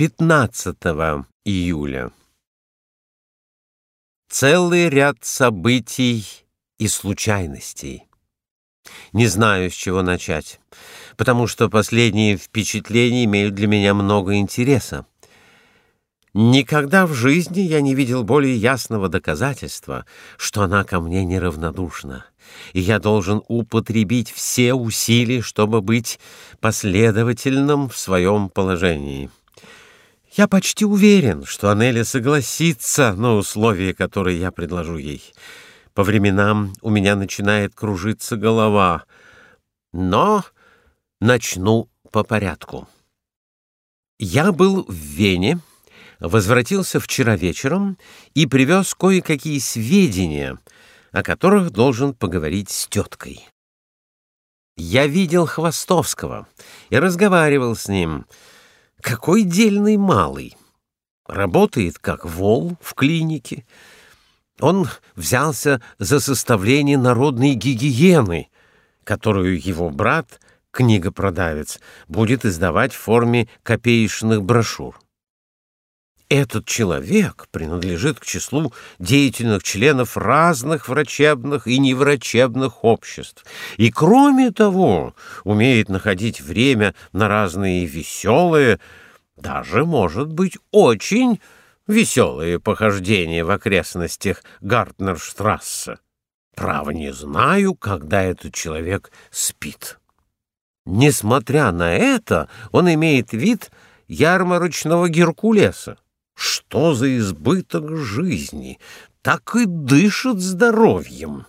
15 июля. Целый ряд событий и случайностей. Не знаю, с чего начать, потому что последние впечатления имеют для меня много интереса. Никогда в жизни я не видел более ясного доказательства, что она ко мне неравнодушна, и я должен употребить все усилия, чтобы быть последовательным в своем положении. Я почти уверен, что Анеля согласится на условия, которые я предложу ей. По временам у меня начинает кружиться голова, но начну по порядку. Я был в Вене, возвратился вчера вечером и привез кое-какие сведения, о которых должен поговорить с теткой. Я видел Хвостовского и разговаривал с ним. Какой дельный малый! Работает как вол в клинике. Он взялся за составление народной гигиены, которую его брат, книгопродавец, будет издавать в форме копеечных брошюр. Этот человек принадлежит к числу деятельных членов разных врачебных и неврачебных обществ. И, кроме того, умеет находить время на разные веселые, даже, может быть, очень веселые похождения в окрестностях Гартнерштрассе. Право не знаю, когда этот человек спит. Несмотря на это, он имеет вид ярмарочного Геркулеса. Что за избыток жизни? Так и дышит здоровьем.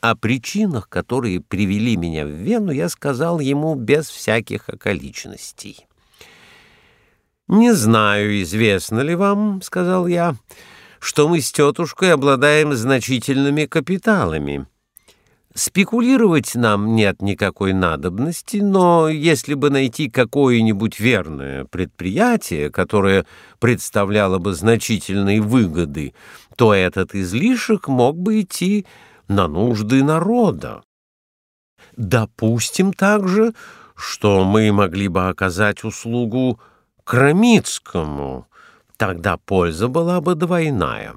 О причинах, которые привели меня в Вену, я сказал ему без всяких околичностей. «Не знаю, известно ли вам, — сказал я, — что мы с тетушкой обладаем значительными капиталами». Спекулировать нам нет никакой надобности, но если бы найти какое-нибудь верное предприятие, которое представляло бы значительные выгоды, то этот излишек мог бы идти на нужды народа. Допустим также, что мы могли бы оказать услугу Крамицкому, тогда польза была бы двойная.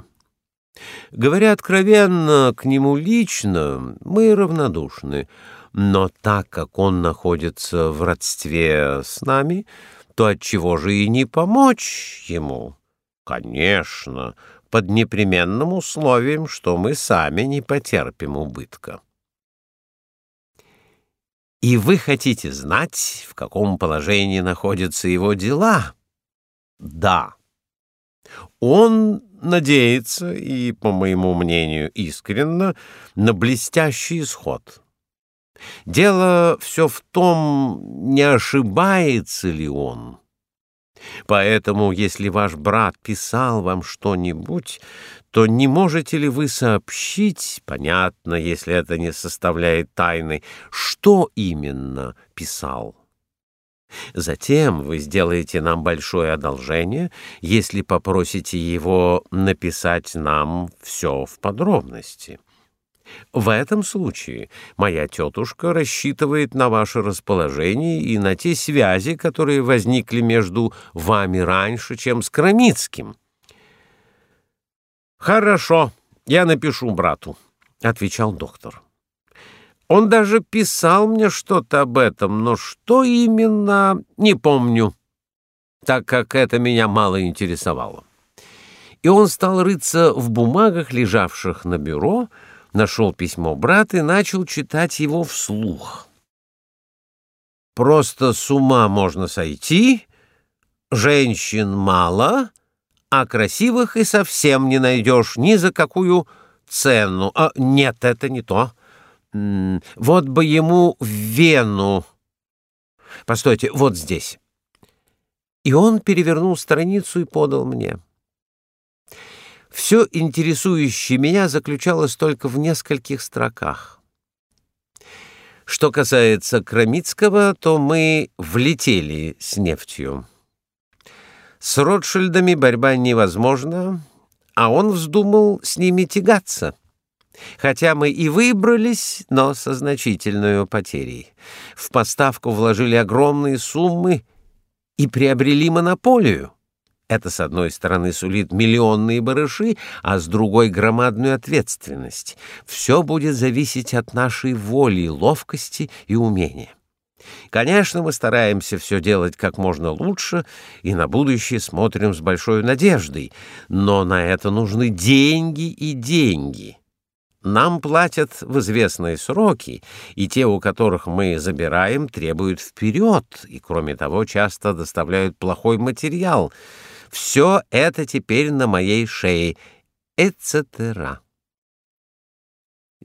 Говоря откровенно, к нему лично мы равнодушны, но так как он находится в родстве с нами, то отчего же и не помочь ему? Конечно, под непременным условием, что мы сами не потерпим убытка. И вы хотите знать, в каком положении находятся его дела? Да. Он надеется, и, по моему мнению, искренно, на блестящий исход. Дело все в том, не ошибается ли он. Поэтому, если ваш брат писал вам что-нибудь, то не можете ли вы сообщить, понятно, если это не составляет тайны, что именно писал? Затем вы сделаете нам большое одолжение, если попросите его написать нам все в подробности. В этом случае моя тетушка рассчитывает на ваше расположение и на те связи, которые возникли между вами раньше, чем с Крамицким. «Хорошо, я напишу брату», — отвечал доктор. Он даже писал мне что-то об этом, но что именно, не помню, так как это меня мало интересовало. И он стал рыться в бумагах, лежавших на бюро, нашел письмо брата и начал читать его вслух. «Просто с ума можно сойти, женщин мало, а красивых и совсем не найдешь ни за какую цену. А, нет, это не то». Вот бы ему в Вену. Постойте, вот здесь. И он перевернул страницу и подал мне. Все интересующее меня заключалось только в нескольких строках. Что касается Крамицкого, то мы влетели с нефтью. С Ротшильдами борьба невозможна, а он вздумал с ними тягаться. Хотя мы и выбрались, но со значительной потерей. В поставку вложили огромные суммы, и приобрели монополию. Это, с одной стороны, сулит миллионные барыши, а с другой — громадную ответственность. Все будет зависеть от нашей воли, ловкости и умения. Конечно, мы стараемся все делать как можно лучше и на будущее смотрим с большой надеждой, но на это нужны деньги и деньги. Нам платят в известные сроки, и те, у которых мы забираем, требуют вперед, и, кроме того, часто доставляют плохой материал — все это теперь на моей шее, etc.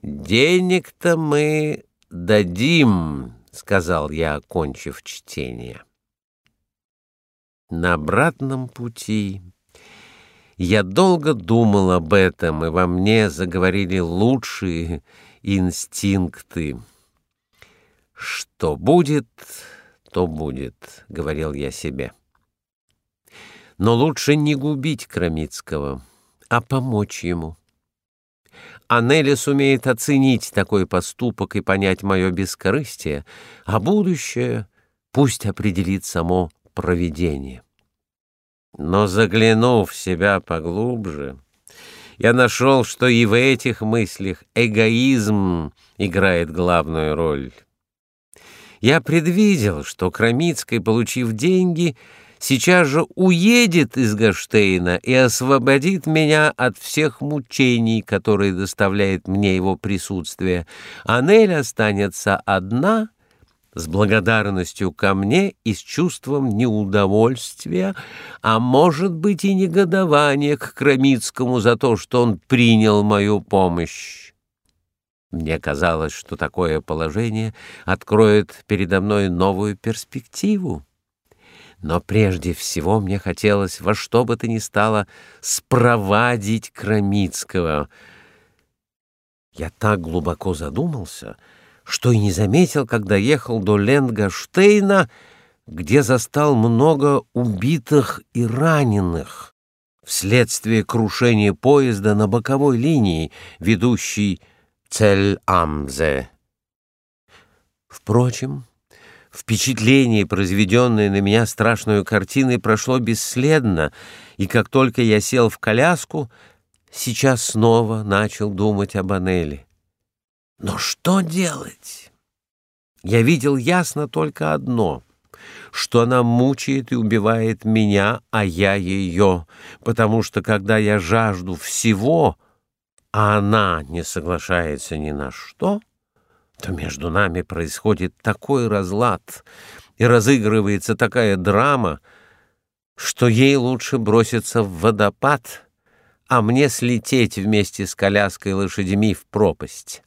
Денег-то мы дадим, сказал я, окончив чтение. На обратном пути я долго думал об этом, и во мне заговорили лучшие инстинкты. Что будет, то будет, говорил я себе. Но лучше не губить Крамицкого, а помочь ему. Анеля сумеет оценить такой поступок и понять мое бескорыстие, а будущее пусть определит само провидение. Но заглянув в себя поглубже, я нашел, что и в этих мыслях эгоизм играет главную роль. Я предвидел, что Крамицкий, получив деньги, сейчас же уедет из Гаштейна и освободит меня от всех мучений, которые доставляет мне его присутствие. А Нель останется одна с благодарностью ко мне и с чувством неудовольствия, а может быть и негодования к Крамицкому за то, что он принял мою помощь. Мне казалось, что такое положение откроет передо мной новую перспективу. Но прежде всего мне хотелось во что бы то ни стало спровадить Крамицкого. Я так глубоко задумался, что и не заметил, когда ехал до Ленгаштейна, где застал много убитых и раненых вследствие крушения поезда на боковой линии, ведущей Цель-Амзе. Впрочем, Впечатление, произведенное на меня страшной картиной, прошло бесследно, и как только я сел в коляску, сейчас снова начал думать об Анели. Но что делать? Я видел ясно только одно — что она мучает и убивает меня, а я ее, потому что, когда я жажду всего, а она не соглашается ни на что — то между нами происходит такой разлад и разыгрывается такая драма, что ей лучше броситься в водопад, а мне слететь вместе с коляской лошадьми в пропасть.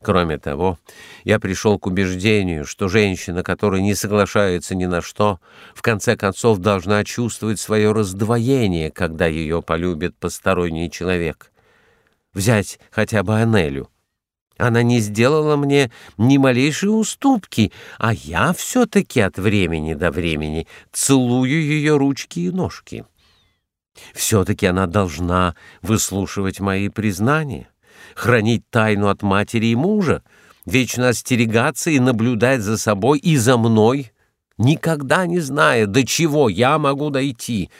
Кроме того, я пришел к убеждению, что женщина, которая не соглашается ни на что, в конце концов должна чувствовать свое раздвоение, когда ее полюбит посторонний человек. Взять хотя бы Анелю — она не сделала мне ни малейшей уступки, а я все-таки от времени до времени целую ее ручки и ножки. Все-таки она должна выслушивать мои признания, хранить тайну от матери и мужа, вечно остерегаться и наблюдать за собой и за мной, никогда не зная, до чего я могу дойти.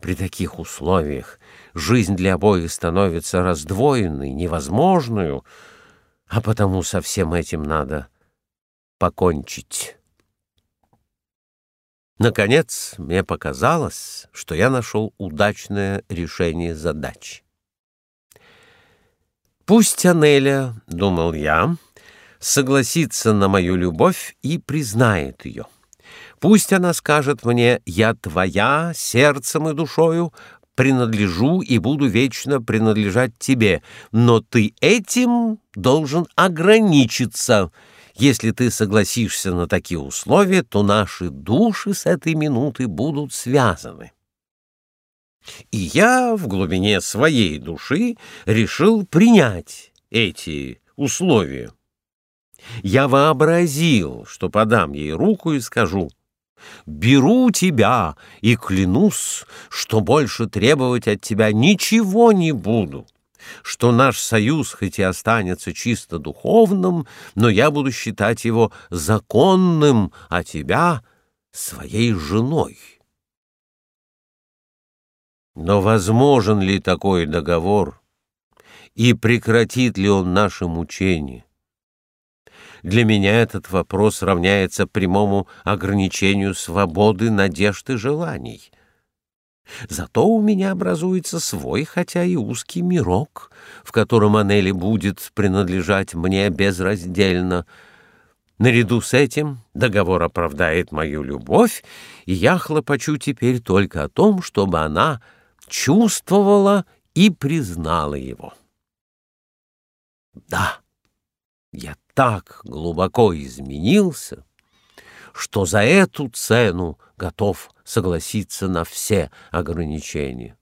При таких условиях жизнь для обоих становится раздвоенной, невозможную, а потому со всем этим надо покончить. Наконец, мне показалось, что я нашел удачное решение задачи. Пусть Анеля, думал я, согласится на мою любовь и признает ее. Пусть она скажет мне: "Я твоя сердцем и душою, принадлежу и буду вечно принадлежать тебе, но ты этим должен ограничиться. Если ты согласишься на такие условия, то наши души с этой минуты будут связаны. И я в глубине своей души решил принять эти условия. Я вообразил, что подам ей руку и скажу — Беру тебя и клянусь, что больше требовать от тебя ничего не буду, что наш союз хоть и останется чисто духовным, но я буду считать его законным, а тебя своей женой. Но возможен ли такой договор, и прекратит ли он наше мучение? Для меня этот вопрос равняется прямому ограничению свободы, надежд и желаний. Зато у меня образуется свой, хотя и узкий мирок, в котором Анели будет принадлежать мне безраздельно. Наряду с этим договор оправдает мою любовь, и я хлопочу теперь только о том, чтобы она чувствовала и признала его. Да, я так глубоко изменился, что за эту цену готов согласиться на все ограничения.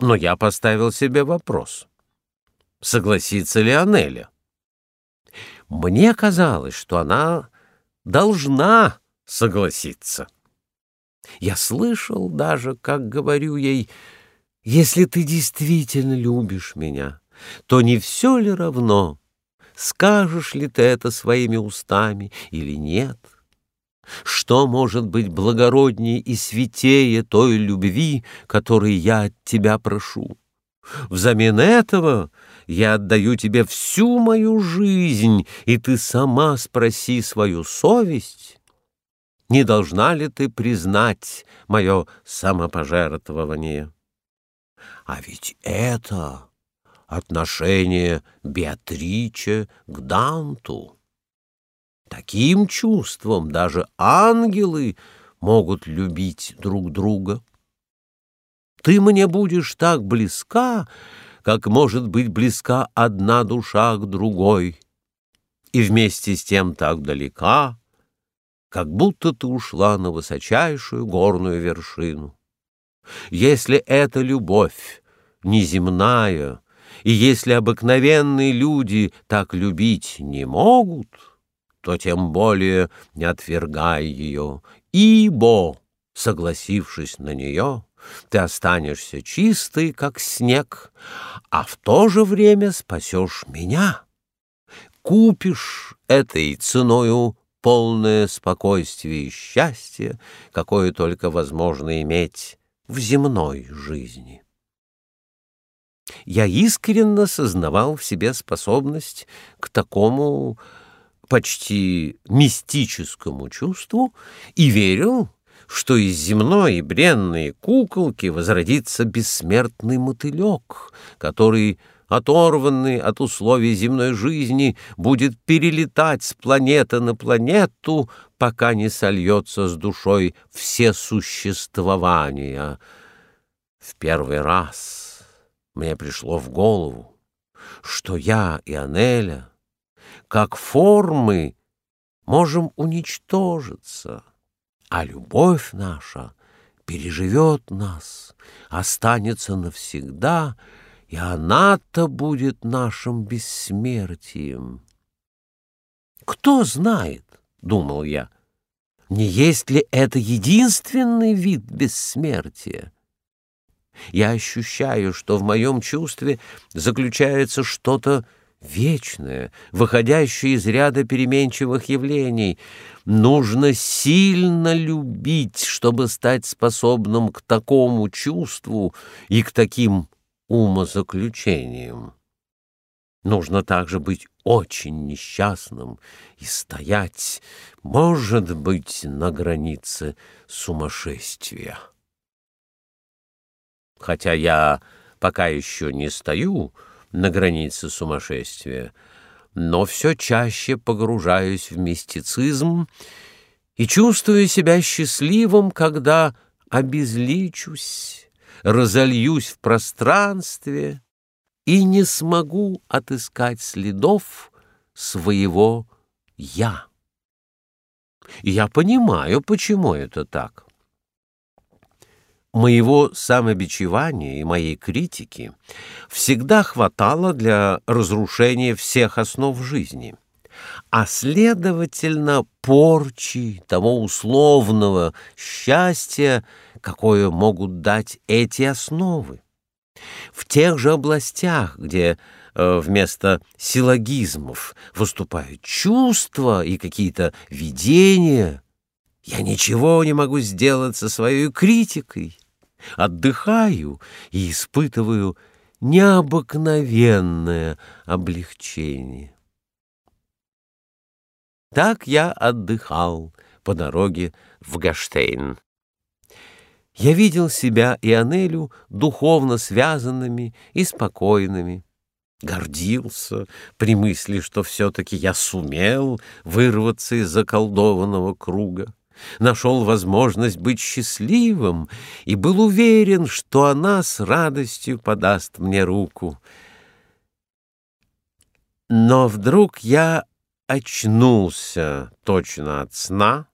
Но я поставил себе вопрос, согласится ли Анеля? Мне казалось, что она должна согласиться. Я слышал даже, как говорю ей, «Если ты действительно любишь меня, то не все ли равно, скажешь ли ты это своими устами или нет? Что может быть благороднее и святее той любви, которой я от тебя прошу? Взамен этого я отдаю тебе всю мою жизнь, и ты сама спроси свою совесть, не должна ли ты признать мое самопожертвование? А ведь это отношение Беатриче к Данту. Таким чувством даже ангелы могут любить друг друга. Ты мне будешь так близка, как может быть близка одна душа к другой, и вместе с тем так далека, как будто ты ушла на высочайшую горную вершину. Если эта любовь неземная, и если обыкновенные люди так любить не могут, то тем более не отвергай ее, ибо, согласившись на нее, ты останешься чистый, как снег, а в то же время спасешь меня. Купишь этой ценою полное спокойствие и счастье, какое только возможно иметь в земной жизни. Я искренне сознавал в себе способность к такому почти мистическому чувству и верил, что из земной и бренной куколки возродится бессмертный мотылек, который, оторванный от условий земной жизни, будет перелетать с планеты на планету, пока не сольется с душой все существования. В первый раз мне пришло в голову, что я и Анеля, как формы, можем уничтожиться, а любовь наша переживет нас, останется навсегда, и она-то будет нашим бессмертием. Кто знает, — думал я, — не есть ли это единственный вид бессмертия? Я ощущаю, что в моем чувстве заключается что-то вечное, выходящее из ряда переменчивых явлений. Нужно сильно любить, чтобы стать способным к такому чувству и к таким умозаключениям. Нужно также быть очень несчастным и стоять, может быть, на границе сумасшествия хотя я пока еще не стою на границе сумасшествия, но все чаще погружаюсь в мистицизм и чувствую себя счастливым, когда обезличусь, разольюсь в пространстве и не смогу отыскать следов своего «я». я понимаю, почему это так моего самобичевания и моей критики всегда хватало для разрушения всех основ жизни, а, следовательно, порчи того условного счастья, какое могут дать эти основы. В тех же областях, где э, вместо силлогизмов выступают чувства и какие-то видения, Я ничего не могу сделать со своей критикой. Отдыхаю и испытываю необыкновенное облегчение. Так я отдыхал по дороге в Гаштейн. Я видел себя и Анелю духовно связанными и спокойными. Гордился при мысли, что все-таки я сумел вырваться из заколдованного круга нашел возможность быть счастливым и был уверен, что она с радостью подаст мне руку. Но вдруг я очнулся точно от сна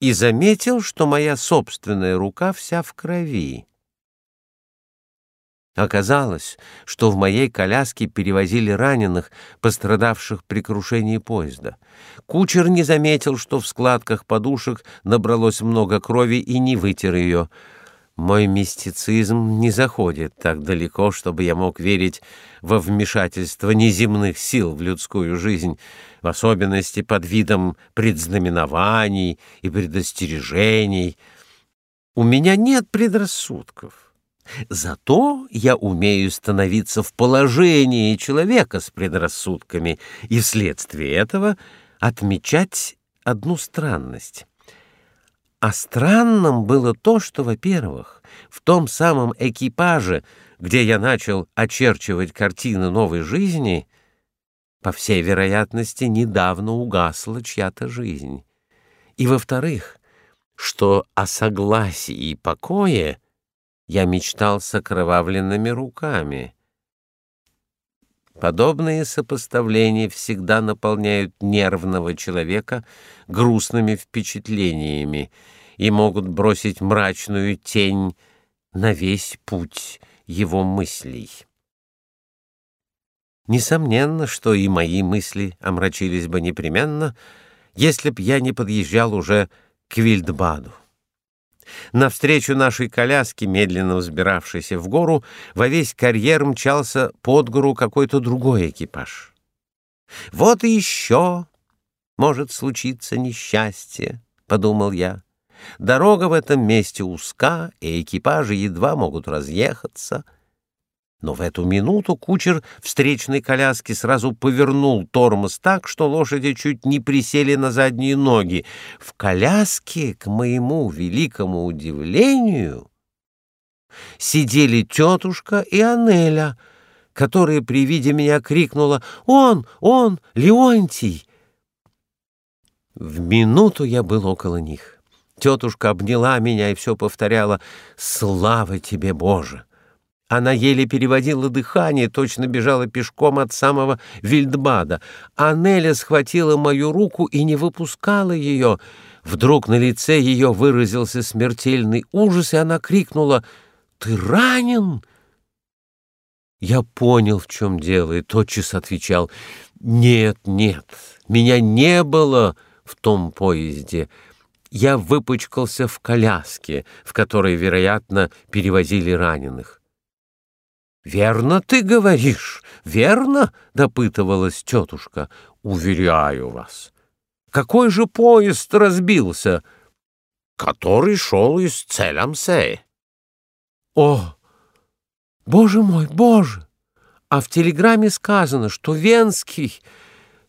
и заметил, что моя собственная рука вся в крови. Оказалось, что в моей коляске перевозили раненых, пострадавших при крушении поезда. Кучер не заметил, что в складках подушек набралось много крови и не вытер ее. Мой мистицизм не заходит так далеко, чтобы я мог верить во вмешательство неземных сил в людскую жизнь, в особенности под видом предзнаменований и предостережений. У меня нет предрассудков. Зато я умею становиться в положении человека с предрассудками и вследствие этого отмечать одну странность. А странным было то, что, во-первых, в том самом экипаже, где я начал очерчивать картины новой жизни, по всей вероятности, недавно угасла чья-то жизнь. И, во-вторых, что о согласии и покое — я мечтал с окровавленными руками. Подобные сопоставления всегда наполняют нервного человека грустными впечатлениями и могут бросить мрачную тень на весь путь его мыслей. Несомненно, что и мои мысли омрачились бы непременно, если б я не подъезжал уже к Вильдбаду. Навстречу нашей коляске, медленно взбиравшейся в гору, во весь карьер мчался под гору какой-то другой экипаж. «Вот и еще может случиться несчастье», — подумал я. «Дорога в этом месте узка, и экипажи едва могут разъехаться». Но в эту минуту кучер встречной коляски сразу повернул тормоз так, что лошади чуть не присели на задние ноги. В коляске, к моему великому удивлению, сидели тетушка и Анеля, которая при виде меня крикнула «Он! Он! Леонтий!» В минуту я был около них. Тетушка обняла меня и все повторяла «Слава тебе, Боже!» Она еле переводила дыхание, точно бежала пешком от самого Вильдбада. Анеля схватила мою руку и не выпускала ее. Вдруг на лице ее выразился смертельный ужас, и она крикнула «Ты ранен?» Я понял, в чем дело, и тотчас отвечал «Нет, нет, меня не было в том поезде». Я выпачкался в коляске, в которой, вероятно, перевозили раненых. «Верно ты говоришь, верно?» — допытывалась тетушка. «Уверяю вас». «Какой же поезд разбился?» «Который шел из Целямсе». «О, боже мой, боже! А в телеграмме сказано, что Венский...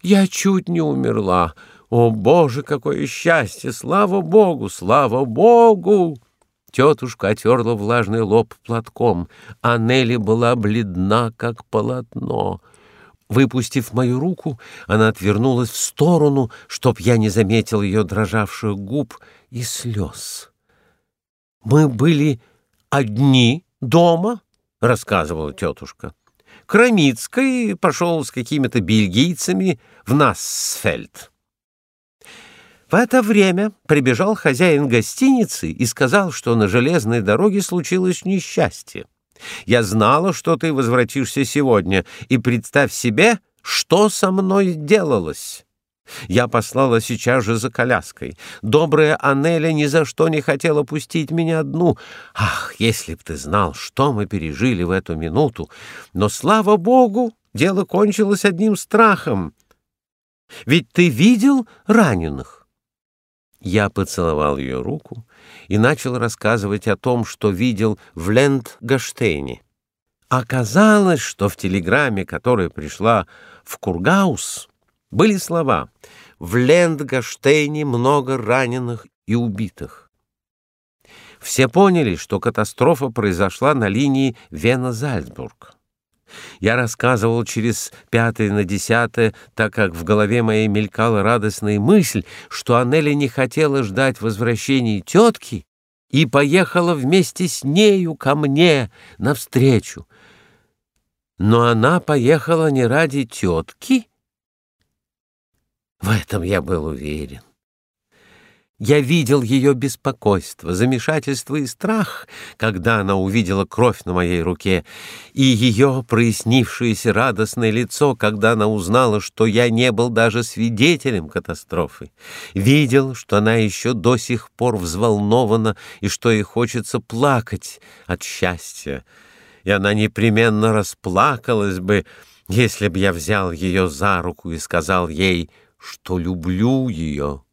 Я чуть не умерла. О, боже, какое счастье! Слава богу, слава богу!» Тетушка отерла влажный лоб платком, а Нелли была бледна, как полотно. Выпустив мою руку, она отвернулась в сторону, чтоб я не заметил ее дрожавших губ и слез. «Мы были одни дома», — рассказывала тетушка. Крамицкий пошел с какими-то бельгийцами в Нассфельд. В это время прибежал хозяин гостиницы и сказал, что на железной дороге случилось несчастье. Я знала, что ты возвратишься сегодня, и представь себе, что со мной делалось. Я послала сейчас же за коляской. Добрая Анеля ни за что не хотела пустить меня одну. Ах, если б ты знал, что мы пережили в эту минуту! Но, слава богу, дело кончилось одним страхом. Ведь ты видел раненых? Я поцеловал ее руку и начал рассказывать о том, что видел в Лент-Гаштейне. Оказалось, что в телеграмме, которая пришла в Кургаус, были слова «В Лент-Гаштейне много раненых и убитых». Все поняли, что катастрофа произошла на линии Вена-Зальцбург. Я рассказывал через пятое на десятое, так как в голове моей мелькала радостная мысль, что Анели не хотела ждать возвращения тетки и поехала вместе с нею ко мне навстречу. Но она поехала не ради тетки. В этом я был уверен. Я видел ее беспокойство, замешательство и страх, когда она увидела кровь на моей руке, и ее прояснившееся радостное лицо, когда она узнала, что я не был даже свидетелем катастрофы. Видел, что она еще до сих пор взволнована и что ей хочется плакать от счастья. И она непременно расплакалась бы, если б я взял ее за руку и сказал ей, что люблю ее.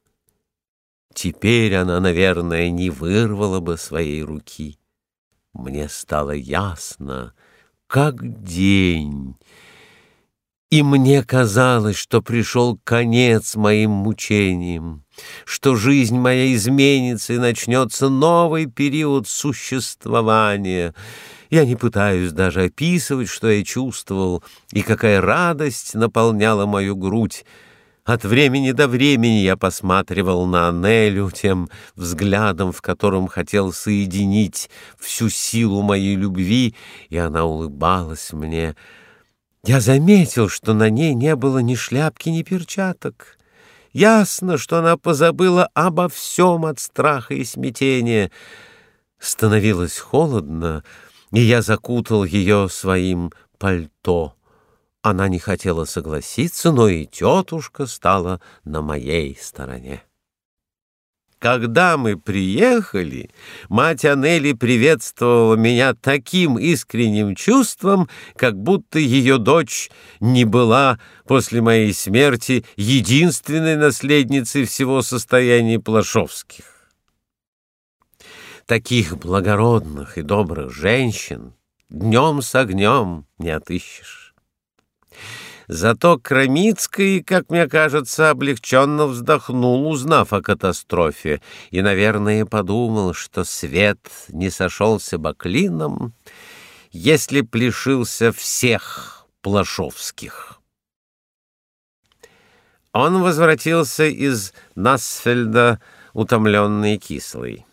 Теперь она, наверное, не вырвала бы своей руки. Мне стало ясно, как день, и мне казалось, что пришел конец моим мучениям, что жизнь моя изменится и начнется новый период существования. Я не пытаюсь даже описывать, что я чувствовал и какая радость наполняла мою грудь. От времени до времени я посматривал на Анелю тем взглядом, в котором хотел соединить всю силу моей любви, и она улыбалась мне. Я заметил, что на ней не было ни шляпки, ни перчаток. Ясно, что она позабыла обо всем от страха и смятения. Становилось холодно, и я закутал ее своим пальто. Она не хотела согласиться, но и тетушка стала на моей стороне. Когда мы приехали, мать Анели приветствовала меня таким искренним чувством, как будто ее дочь не была после моей смерти единственной наследницей всего состояния Плашовских. Таких благородных и добрых женщин днем с огнем не отыщешь. Зато Крамицкий, как мне кажется, облегченно вздохнул, узнав о катастрофе, и, наверное, подумал, что свет не сошелся баклином, если плешился всех плашовских. Он возвратился из Насфельда, утомленный и кислый.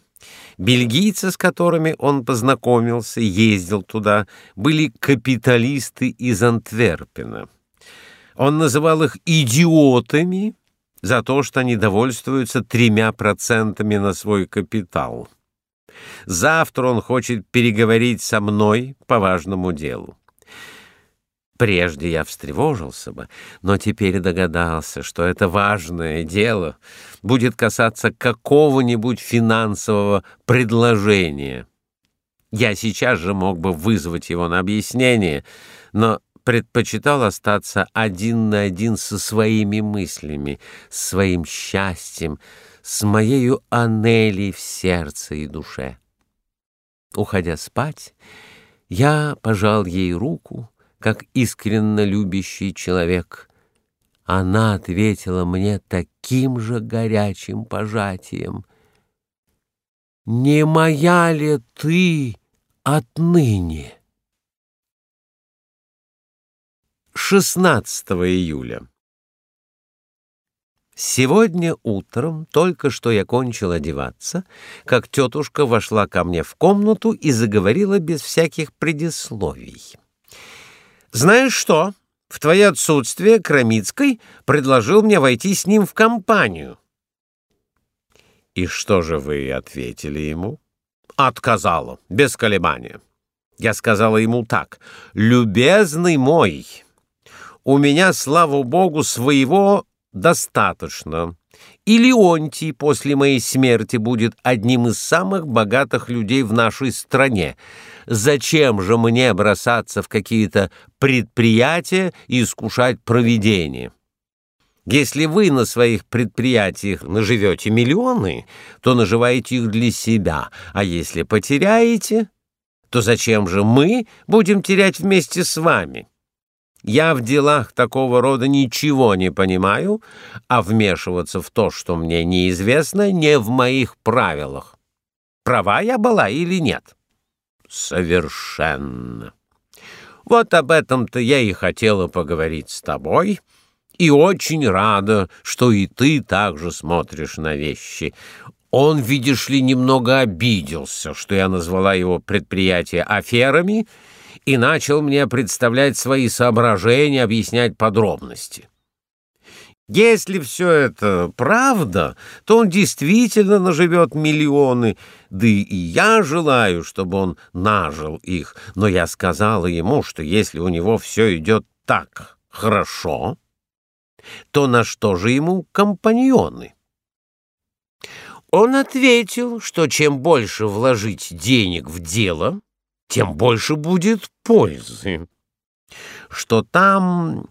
Бельгийцы, с которыми он познакомился, ездил туда, были капиталисты из Антверпена. Он называл их идиотами за то, что они довольствуются тремя процентами на свой капитал. Завтра он хочет переговорить со мной по важному делу. Прежде я встревожился бы, но теперь догадался, что это важное дело будет касаться какого-нибудь финансового предложения. Я сейчас же мог бы вызвать его на объяснение, но предпочитал остаться один на один со своими мыслями, с своим счастьем, с моею Анелей в сердце и душе. Уходя спать, я пожал ей руку, как искренне любящий человек. Она ответила мне таким же горячим пожатием. «Не моя ли ты отныне?» 16 июля. Сегодня утром, только что я кончил одеваться, как тетушка вошла ко мне в комнату и заговорила без всяких предисловий. «Знаешь что? В твое отсутствие Крамицкой предложил мне войти с ним в компанию». «И что же вы ответили ему?» «Отказала, без колебания». Я сказала ему так. «Любезный мой, у меня, слава богу, своего достаточно. И Леонтий после моей смерти будет одним из самых богатых людей в нашей стране. Зачем же мне бросаться в какие-то предприятия и искушать провидение? Если вы на своих предприятиях наживете миллионы, то наживаете их для себя, а если потеряете, то зачем же мы будем терять вместе с вами? Я в делах такого рода ничего не понимаю, а вмешиваться в то, что мне неизвестно, не в моих правилах. Права я была или нет? Совершенно. Вот об этом-то я и хотела поговорить с тобой, и очень рада, что и ты также смотришь на вещи. Он, видишь ли, немного обиделся, что я назвала его предприятие аферами, и начал мне представлять свои соображения, объяснять подробности. Если все это правда, то он действительно наживет миллионы, да и я желаю, чтобы он нажил их. Но я сказала ему, что если у него все идет так хорошо, то на что же ему компаньоны? Он ответил, что чем больше вложить денег в дело, тем больше будет пользы. Что там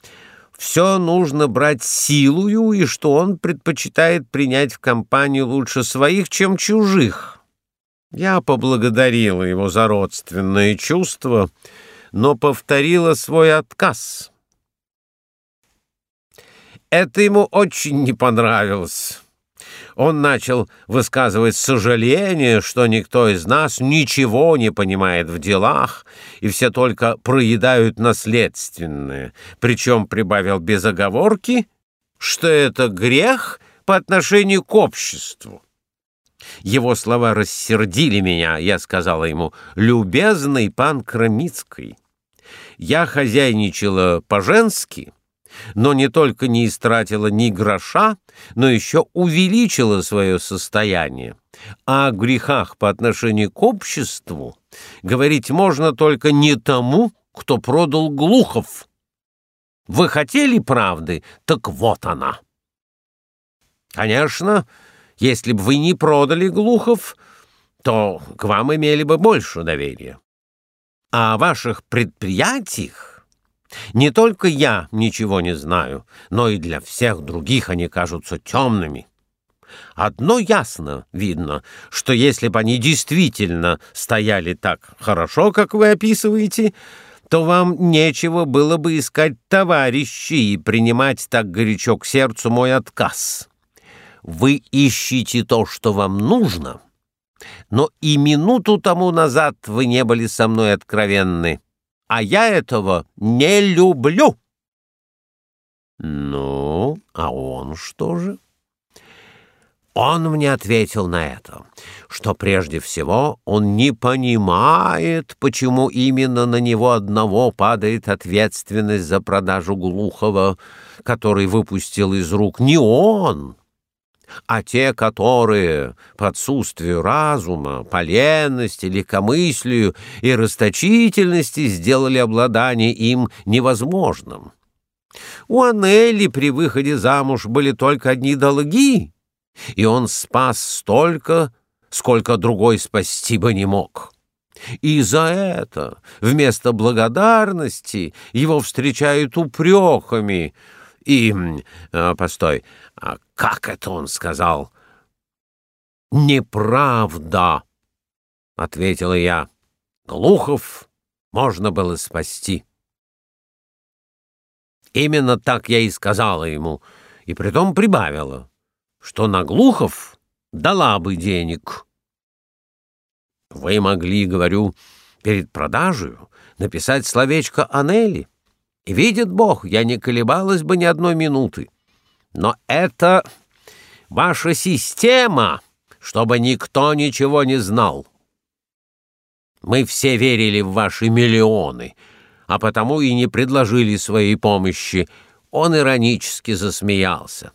все нужно брать силою, и что он предпочитает принять в компанию лучше своих, чем чужих. Я поблагодарила его за родственное чувство, но повторила свой отказ. Это ему очень не понравилось он начал высказывать сожаление, что никто из нас ничего не понимает в делах, и все только проедают наследственное, причем прибавил без оговорки, что это грех по отношению к обществу. Его слова рассердили меня, я сказала ему, «Любезный пан Крамицкий, я хозяйничала по-женски» но не только не истратила ни гроша, но еще увеличила свое состояние. А о грехах по отношению к обществу говорить можно только не тому, кто продал Глухов. Вы хотели правды, так вот она. Конечно, если бы вы не продали Глухов, то к вам имели бы больше доверия. А о ваших предприятиях не только я ничего не знаю, но и для всех других они кажутся темными. Одно ясно видно, что если бы они действительно стояли так хорошо, как вы описываете, то вам нечего было бы искать товарищей и принимать так горячо к сердцу мой отказ. Вы ищете то, что вам нужно, но и минуту тому назад вы не были со мной откровенны а я этого не люблю. Ну, а он что же? Он мне ответил на это, что прежде всего он не понимает, почему именно на него одного падает ответственность за продажу Глухова, который выпустил из рук не он, а те, которые по отсутствию разума, по ленности, легкомыслию и расточительности сделали обладание им невозможным. У Анели при выходе замуж были только одни долги, и он спас столько, сколько другой спасти бы не мог. И за это вместо благодарности его встречают упреками — и... Э, постой, а как это он сказал? «Неправда», — ответила я. «Глухов можно было спасти». Именно так я и сказала ему, и притом прибавила, что на Глухов дала бы денег. Вы могли, говорю, перед продажей написать словечко Анели. И видит Бог, я не колебалась бы ни одной минуты. Но это ваша система, чтобы никто ничего не знал. Мы все верили в ваши миллионы, а потому и не предложили своей помощи. Он иронически засмеялся.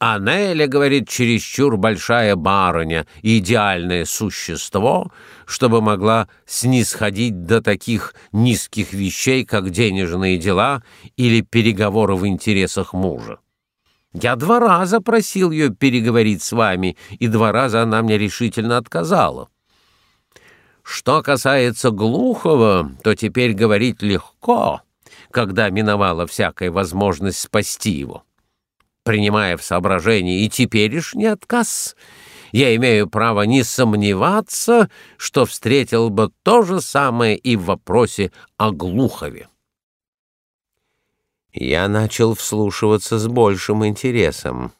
А Неля, говорит, чересчур большая барыня, идеальное существо, чтобы могла снисходить до таких низких вещей, как денежные дела или переговоры в интересах мужа. Я два раза просил ее переговорить с вами, и два раза она мне решительно отказала. Что касается Глухова, то теперь говорить легко, когда миновала всякая возможность спасти его. принимая в соображение и теперешний отказ, я имею право не сомневаться, что встретил бы то же самое и в вопросе о Глухове. Я начал вслушиваться с большим интересом.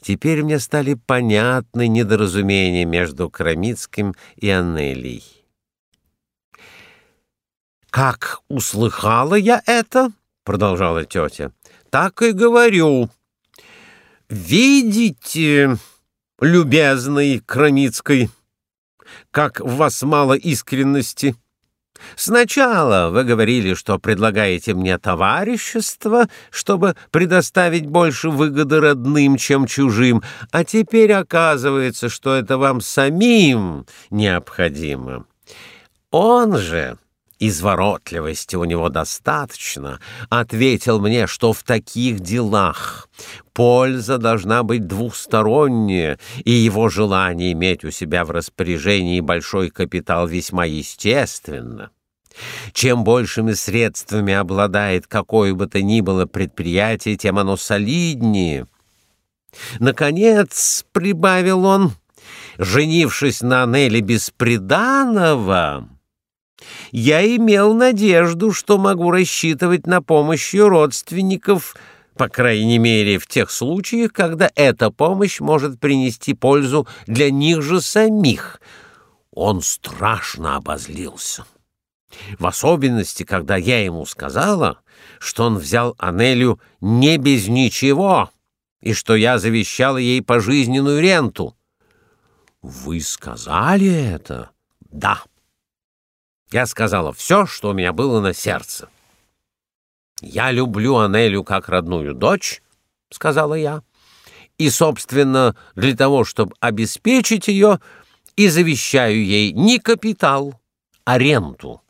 Теперь мне стали понятны недоразумения между Крамицким и Аннелией. «Как услыхала я это?» — продолжала тетя. «Так и говорю. Видите, любезный Крамицкой, как в вас мало искренности». Сначала вы говорили, что предлагаете мне товарищество, чтобы предоставить больше выгоды родным, чем чужим, а теперь оказывается, что это вам самим необходимо. Он же изворотливости у него достаточно, ответил мне, что в таких делах польза должна быть двухсторонняя, и его желание иметь у себя в распоряжении большой капитал весьма естественно. Чем большими средствами обладает какое бы то ни было предприятие, тем оно солиднее. Наконец, прибавил он, женившись на Нелли Бесприданова, я имел надежду, что могу рассчитывать на помощь родственников, по крайней мере, в тех случаях, когда эта помощь может принести пользу для них же самих. Он страшно обозлился. В особенности, когда я ему сказала, что он взял Анелю не без ничего и что я завещала ей пожизненную ренту. «Вы сказали это?» «Да». Я сказала все, что у меня было на сердце. «Я люблю Анелю как родную дочь», — сказала я, «и, собственно, для того, чтобы обеспечить ее, и завещаю ей не капитал, а ренту.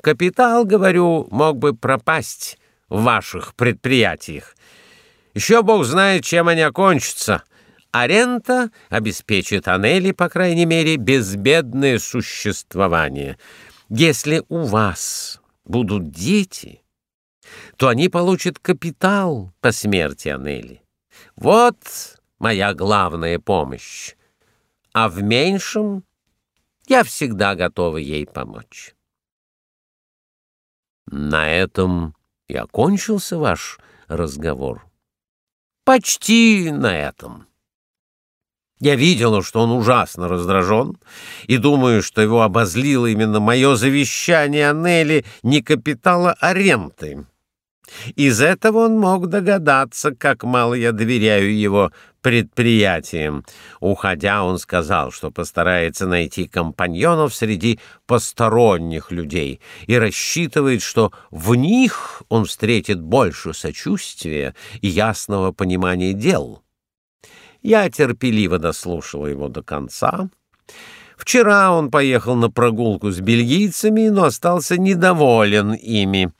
Капитал, говорю, мог бы пропасть в ваших предприятиях. Еще Бог знает, чем они окончатся» а обеспечит Анели, по крайней мере, безбедное существование. Если у вас будут дети, то они получат капитал по смерти Анели. Вот моя главная помощь. А в меньшем я всегда готова ей помочь. На этом и окончился ваш разговор. Почти на этом. Я видела, что он ужасно раздражен, и думаю, что его обозлило именно мое завещание Анели не капитала, а ренты. Из этого он мог догадаться, как мало я доверяю его предприятиям. Уходя, он сказал, что постарается найти компаньонов среди посторонних людей и рассчитывает, что в них он встретит больше сочувствия и ясного понимания дел. Я терпеливо дослушала его до конца. Вчера он поехал на прогулку с бельгийцами, но остался недоволен ими.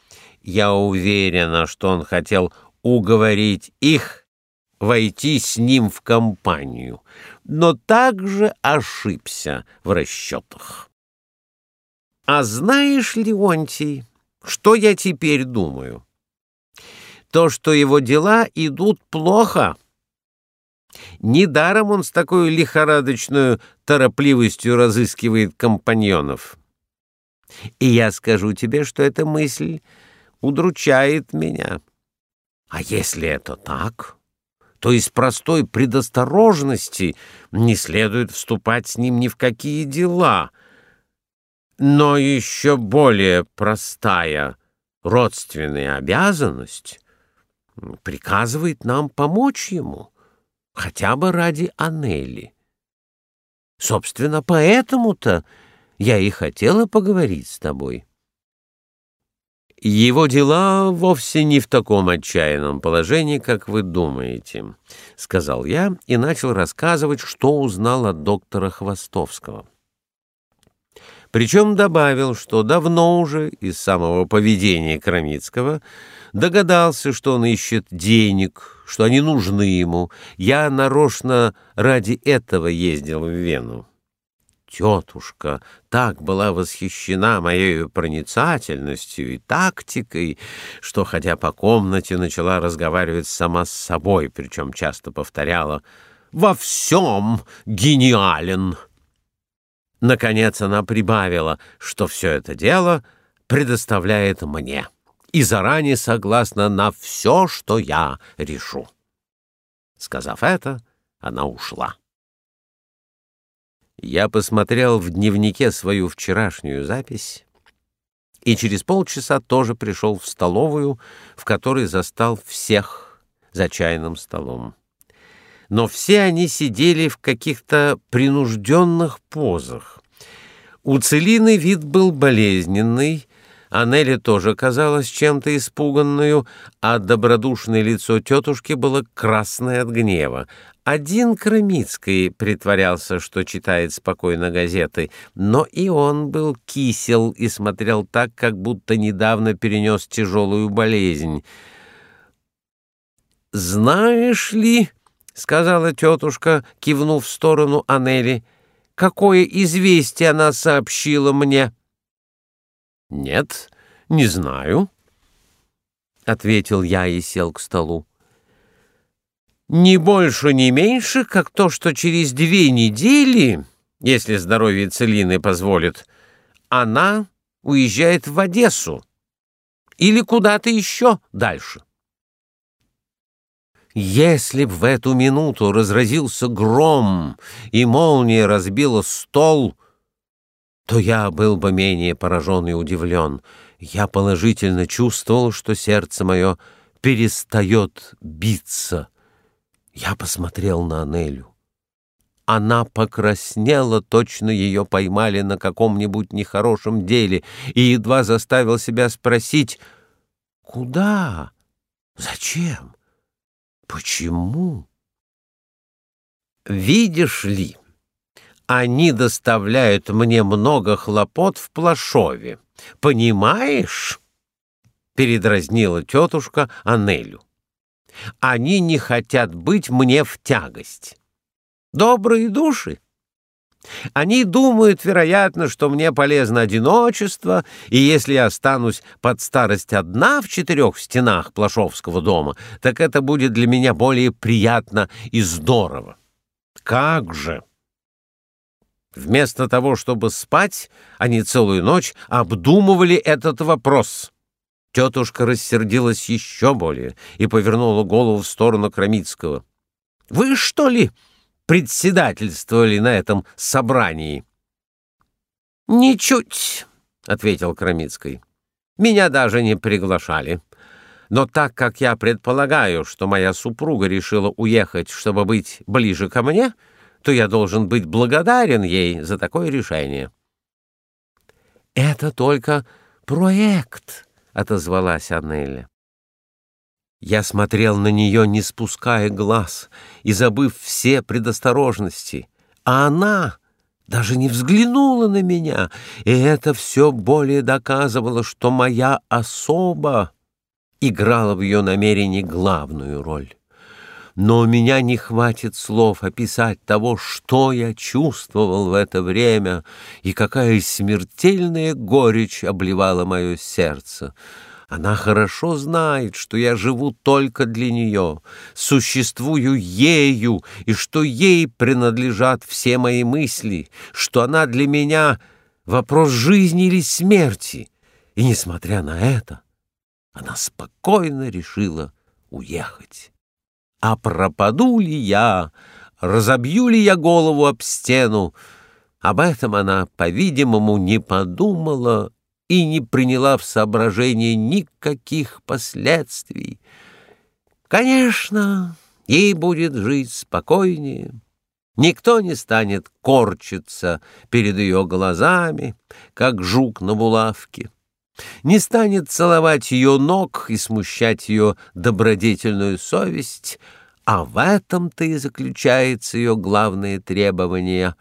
Я уверена, что он хотел уговорить их войти с ним в компанию, но также ошибся в расчетах. А знаешь, Леонтий, что я теперь думаю? То, что его дела идут плохо — Недаром он с такой лихорадочной торопливостью разыскивает компаньонов. И я скажу тебе, что эта мысль удручает меня. А если это так, то из простой предосторожности не следует вступать с ним ни в какие дела. Но еще более простая родственная обязанность приказывает нам помочь ему хотя бы ради Анели. Собственно, поэтому-то я и хотела поговорить с тобой. Его дела вовсе не в таком отчаянном положении, как вы думаете, — сказал я и начал рассказывать, что узнал от доктора Хвостовского. Причем добавил, что давно уже из самого поведения Крамицкого догадался, что он ищет денег, что они нужны ему. Я нарочно ради этого ездил в Вену. тетушка так была восхищена моей проницательностью и тактикой, что, ходя по комнате, начала разговаривать сама с собой, причем часто повторяла «Во всем гениален!». Наконец она прибавила, что все это дело предоставляет мне и заранее согласна на все, что я решу. Сказав это, она ушла. Я посмотрел в дневнике свою вчерашнюю запись и через полчаса тоже пришел в столовую, в которой застал всех за чайным столом. Но все они сидели в каких-то принужденных позах. У Целины вид был болезненный, а Нелли тоже казалась чем-то испуганную, а добродушное лицо тетушки было красное от гнева. Один Крамицкий притворялся, что читает спокойно газеты, но и он был кисел и смотрел так, как будто недавно перенес тяжелую болезнь. «Знаешь ли, — сказала тетушка, кивнув в сторону Анели, — какое известие она сообщила мне?» «Нет, не знаю», — ответил я и сел к столу. «Не больше, не меньше, как то, что через две недели, если здоровье Целины позволит, она уезжает в Одессу или куда-то еще дальше». Если б в эту минуту разразился гром и молния разбила стол, то я был бы менее поражен и удивлен. Я положительно чувствовал, что сердце мое перестает биться. Я посмотрел на Анелю. Она покраснела, точно ее поймали на каком-нибудь нехорошем деле, и едва заставил себя спросить, «Куда? Зачем? Почему?» «Видишь ли...» они доставляют мне много хлопот в Плашове. Понимаешь?» — передразнила тетушка Анелю. «Они не хотят быть мне в тягость. Добрые души. Они думают, вероятно, что мне полезно одиночество, и если я останусь под старость одна в четырех стенах Плашовского дома, так это будет для меня более приятно и здорово. Как же!» Вместо того, чтобы спать, они целую ночь обдумывали этот вопрос. Тетушка рассердилась еще более и повернула голову в сторону Крамицкого. — Вы, что ли, председательствовали на этом собрании? — Ничуть, — ответил Крамицкий. — Меня даже не приглашали. Но так как я предполагаю, что моя супруга решила уехать, чтобы быть ближе ко мне, — то я должен быть благодарен ей за такое решение. «Это только проект», — отозвалась Аннеля. Я смотрел на нее, не спуская глаз и забыв все предосторожности, а она даже не взглянула на меня, и это все более доказывало, что моя особа играла в ее намерении главную роль но у меня не хватит слов описать того, что я чувствовал в это время и какая смертельная горечь обливала мое сердце. Она хорошо знает, что я живу только для нее, существую ею, и что ей принадлежат все мои мысли, что она для меня вопрос жизни или смерти. И, несмотря на это, она спокойно решила уехать. А пропаду ли я, разобью ли я голову об стену, об этом она, по-видимому, не подумала и не приняла в соображение никаких последствий. Конечно, ей будет жить спокойнее. Никто не станет корчиться перед ее глазами, как жук на булавке. Не станет целовать ее ног и смущать ее добродетельную совесть, а в этом-то и заключается ее главное требование.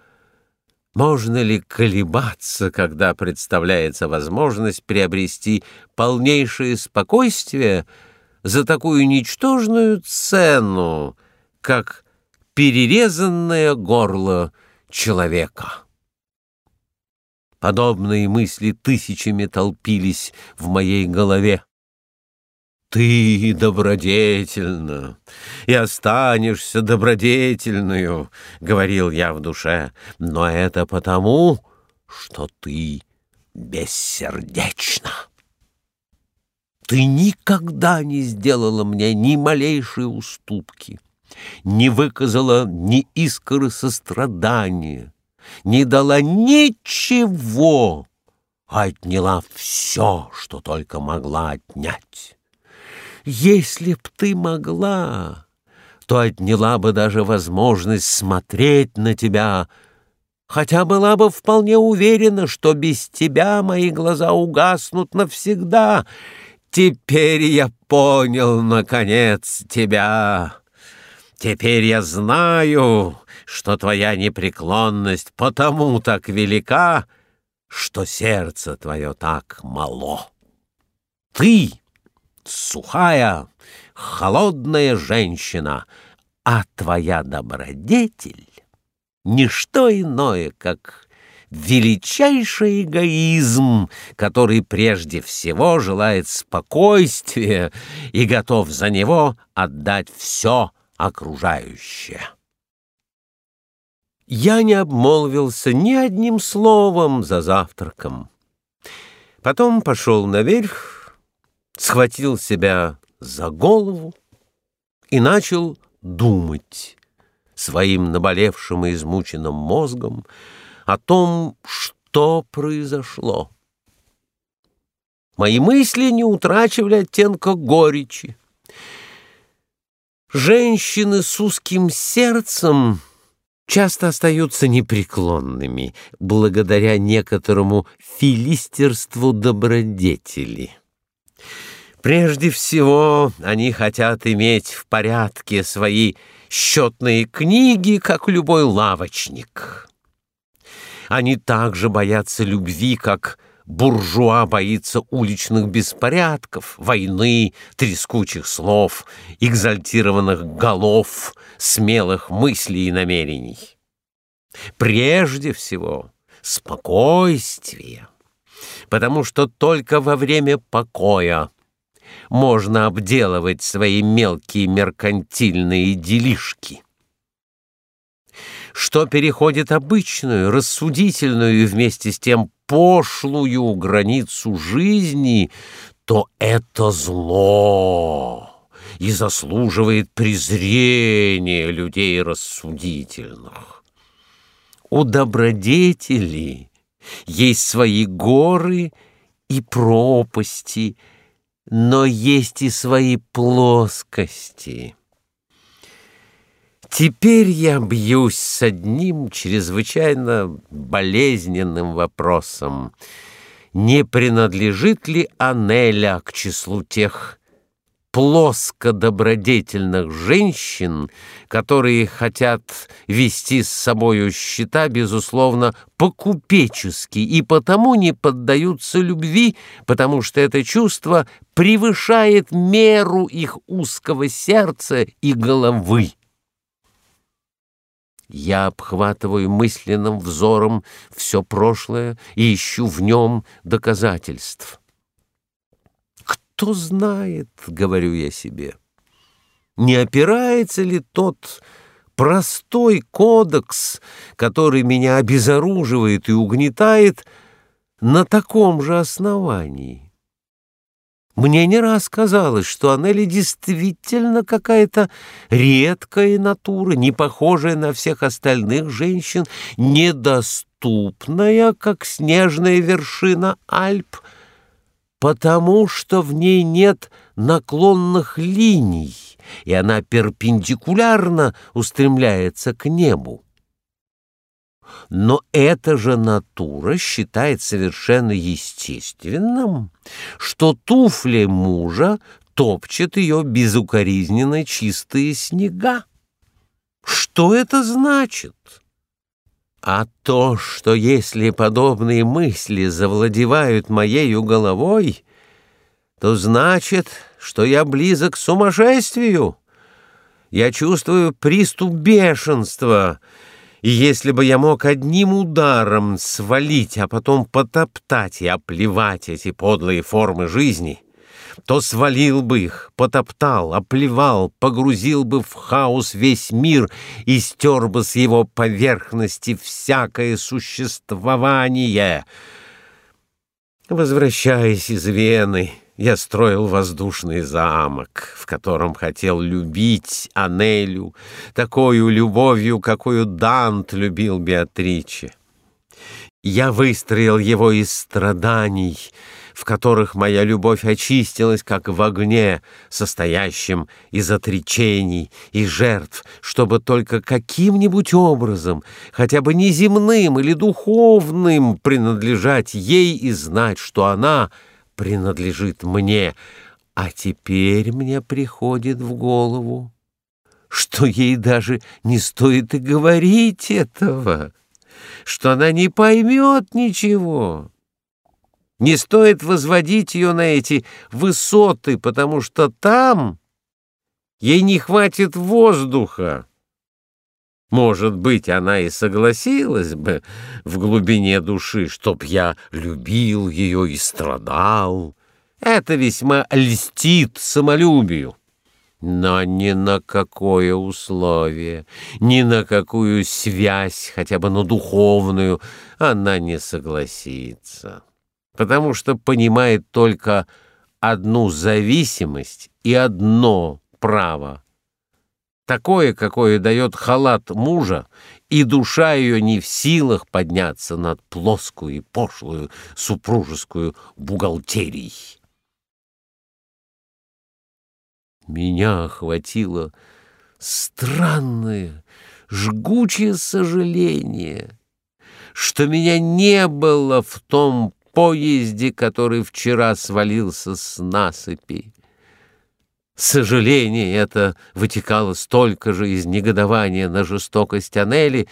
Можно ли колебаться, когда представляется возможность приобрести полнейшее спокойствие за такую ничтожную цену, как перерезанное горло человека? Подобные мысли тысячами толпились в моей голове. Ты добродетельна и останешься добродетельную, — говорил я в душе, — но это потому, что ты бессердечна. Ты никогда не сделала мне ни малейшей уступки, не выказала ни искры сострадания, не дала ничего, а отняла все, что только могла отнять. Если б ты могла, то отняла бы даже возможность смотреть на тебя, хотя была бы вполне уверена, что без тебя мои глаза угаснут навсегда. Теперь я понял, наконец, тебя. Теперь я знаю, что твоя непреклонность потому так велика, что сердце твое так мало. Ты сухая, холодная женщина, а твоя добродетель — ничто иное, как величайший эгоизм, который прежде всего желает спокойствия и готов за него отдать все окружающее. Я не обмолвился ни одним словом за завтраком. Потом пошел наверх, схватил себя за голову и начал думать своим наболевшим и измученным мозгом о том, что произошло. Мои мысли не утрачивали оттенка горечи. Женщины с узким сердцем часто остаются непреклонными благодаря некоторому филистерству добродетели. Прежде всего, они хотят иметь в порядке свои счетные книги, как любой лавочник. Они также боятся любви, как буржуа боится уличных беспорядков, войны, трескучих слов, экзальтированных голов, смелых мыслей и намерений. Прежде всего, спокойствие, потому что только во время покоя можно обделывать свои мелкие меркантильные делишки. Что переходит обычную, рассудительную и вместе с тем пошлую границу жизни, то это зло и заслуживает презрения людей рассудительных. У добродетелей есть свои горы и пропасти — но есть и свои плоскости. Теперь я бьюсь с одним чрезвычайно болезненным вопросом. Не принадлежит ли Анеля к числу тех плоско-добродетельных женщин, которые хотят вести с собою счета, безусловно, покупечески и потому не поддаются любви, потому что это чувство превышает меру их узкого сердца и головы. Я обхватываю мысленным взором все прошлое и ищу в нем доказательств. Кто знает, говорю я себе, не опирается ли тот простой кодекс, который меня обезоруживает и угнетает, на таком же основании? Мне не раз казалось, что Анели действительно какая-то редкая натура, не похожая на всех остальных женщин, недоступная, как снежная вершина Альп — потому что в ней нет наклонных линий, и она перпендикулярно устремляется к небу. Но эта же натура считает совершенно естественным, что туфли мужа топчет ее безукоризненно чистые снега. Что это значит? А то, что если подобные мысли завладевают моею головой, то значит, что я близок к сумасшествию. Я чувствую приступ бешенства, И если бы я мог одним ударом свалить, а потом потоптать и оплевать эти подлые формы жизни, то свалил бы их, потоптал, оплевал, погрузил бы в хаос весь мир и стер бы с его поверхности всякое существование. Возвращаясь из Вены, я строил воздушный замок, в котором хотел любить Анелю, такую любовью, какую Дант любил Беатриче. Я выстроил его из страданий, в которых моя любовь очистилась, как в огне, состоящем из отречений и жертв, чтобы только каким-нибудь образом, хотя бы неземным или духовным, принадлежать ей и знать, что она принадлежит мне. А теперь мне приходит в голову, что ей даже не стоит и говорить этого, что она не поймет ничего. Не стоит возводить ее на эти высоты, потому что там ей не хватит воздуха. Может быть, она и согласилась бы в глубине души, чтоб я любил ее и страдал. Это весьма льстит самолюбию. Но ни на какое условие, ни на какую связь, хотя бы на духовную, она не согласится потому что понимает только одну зависимость и одно право. Такое, какое дает халат мужа, и душа ее не в силах подняться над плоскую и пошлую супружескую бухгалтерией. Меня охватило странное, жгучее сожаление, что меня не было в том поезде, который вчера свалился с насыпи. Сожаление это вытекало столько же из негодования на жестокость Анели,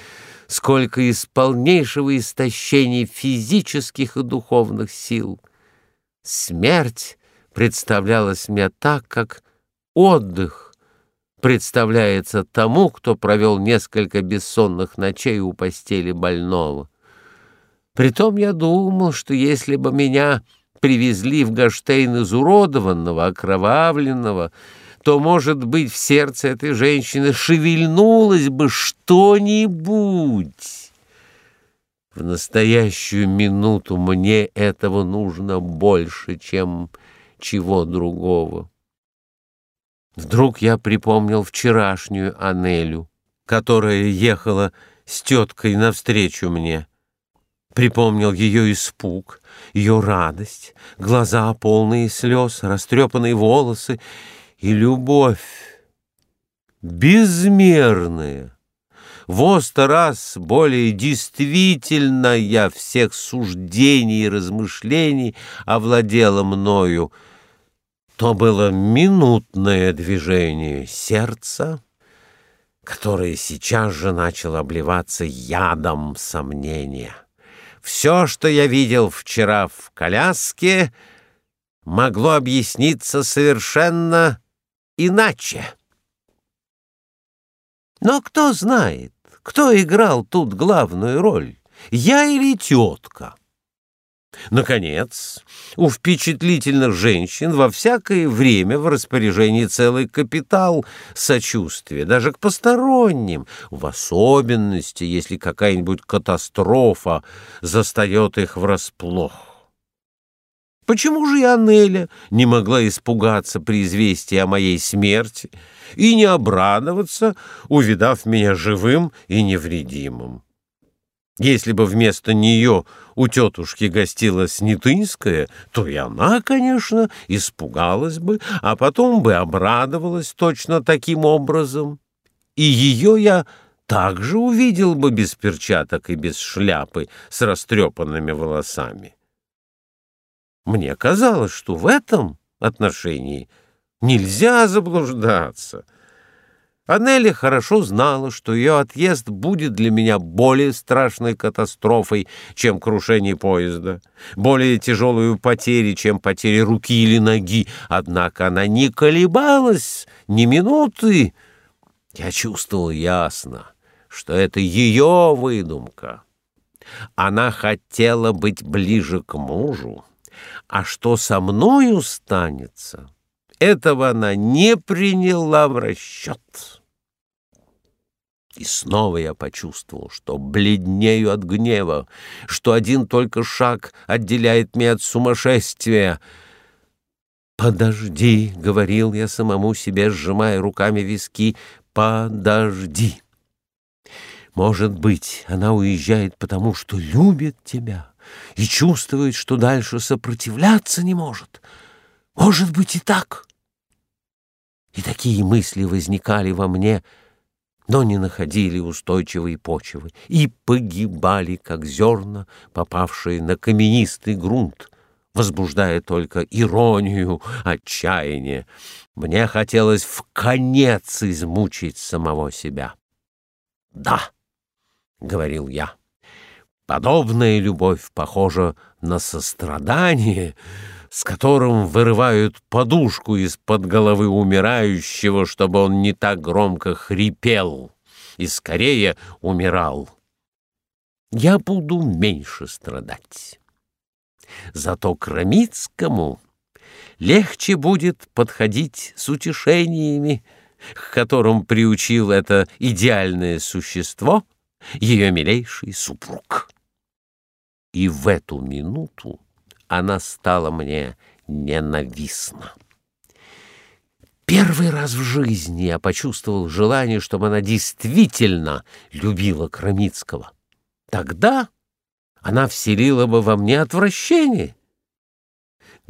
сколько из полнейшего истощения физических и духовных сил. Смерть представлялась мне так, как отдых представляется тому, кто провел несколько бессонных ночей у постели больного. Притом я думал, что если бы меня привезли в Гаштейн изуродованного, окровавленного, то, может быть, в сердце этой женщины шевельнулось бы что-нибудь. В настоящую минуту мне этого нужно больше, чем чего другого. Вдруг я припомнил вчерашнюю Анелю, которая ехала с теткой навстречу мне. Припомнил ее испуг, ее радость, глаза полные слез, растрепанные волосы и любовь безмерная, во сто раз более действительная всех суждений и размышлений овладела мною. То было минутное движение сердца, которое сейчас же начало обливаться ядом сомнения. Все, что я видел вчера в коляске, могло объясниться совершенно иначе. Но кто знает, кто играл тут главную роль, я или тетка? Наконец, у впечатлительных женщин во всякое время в распоряжении целый капитал сочувствия, даже к посторонним, в особенности, если какая-нибудь катастрофа застает их врасплох. Почему же и Анеля не могла испугаться при известии о моей смерти и не обрадоваться, увидав меня живым и невредимым? Если бы вместо нее у тетушки гостила Снятынская, то и она, конечно, испугалась бы, а потом бы обрадовалась точно таким образом. И ее я также увидел бы без перчаток и без шляпы с растрепанными волосами. Мне казалось, что в этом отношении нельзя заблуждаться — Анелли хорошо знала, что ее отъезд будет для меня более страшной катастрофой, чем крушение поезда, более тяжелую потерей, чем потеря руки или ноги. Однако она не колебалась ни минуты. Я чувствовал ясно, что это ее выдумка. Она хотела быть ближе к мужу, а что со мною станется, этого она не приняла в расчет. И снова я почувствовал, что бледнею от гнева, что один только шаг отделяет меня от сумасшествия. «Подожди», — говорил я самому себе, сжимая руками виски, — «подожди». Может быть, она уезжает потому, что любит тебя и чувствует, что дальше сопротивляться не может. Может быть и так. И такие мысли возникали во мне, но не находили устойчивой почвы и погибали, как зерна, попавшие на каменистый грунт, возбуждая только иронию, отчаяние. Мне хотелось в конец измучить самого себя. Да. — говорил я. Подобная любовь похожа на сострадание, с которым вырывают подушку из-под головы умирающего, чтобы он не так громко хрипел и скорее умирал. Я буду меньше страдать. Зато Крамицкому легче будет подходить с утешениями, к которым приучил это идеальное существо — ее милейший супруг. И в эту минуту она стала мне ненавистна. Первый раз в жизни я почувствовал желание, чтобы она действительно любила Крамицкого. Тогда она вселила бы во мне отвращение.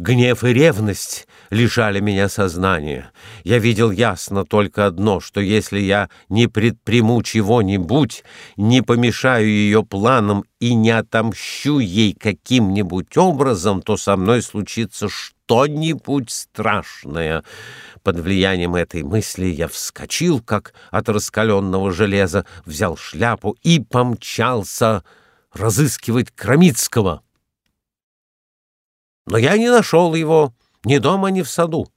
Гнев и ревность лишали меня сознания. Я видел ясно только одно, что если я не предприму чего-нибудь, не помешаю ее планам и не отомщу ей каким-нибудь образом, то со мной случится что-нибудь страшное. Под влиянием этой мысли я вскочил, как от раскаленного железа, взял шляпу и помчался разыскивать Крамицкого. Но я не нашел его ни дома, ни в саду.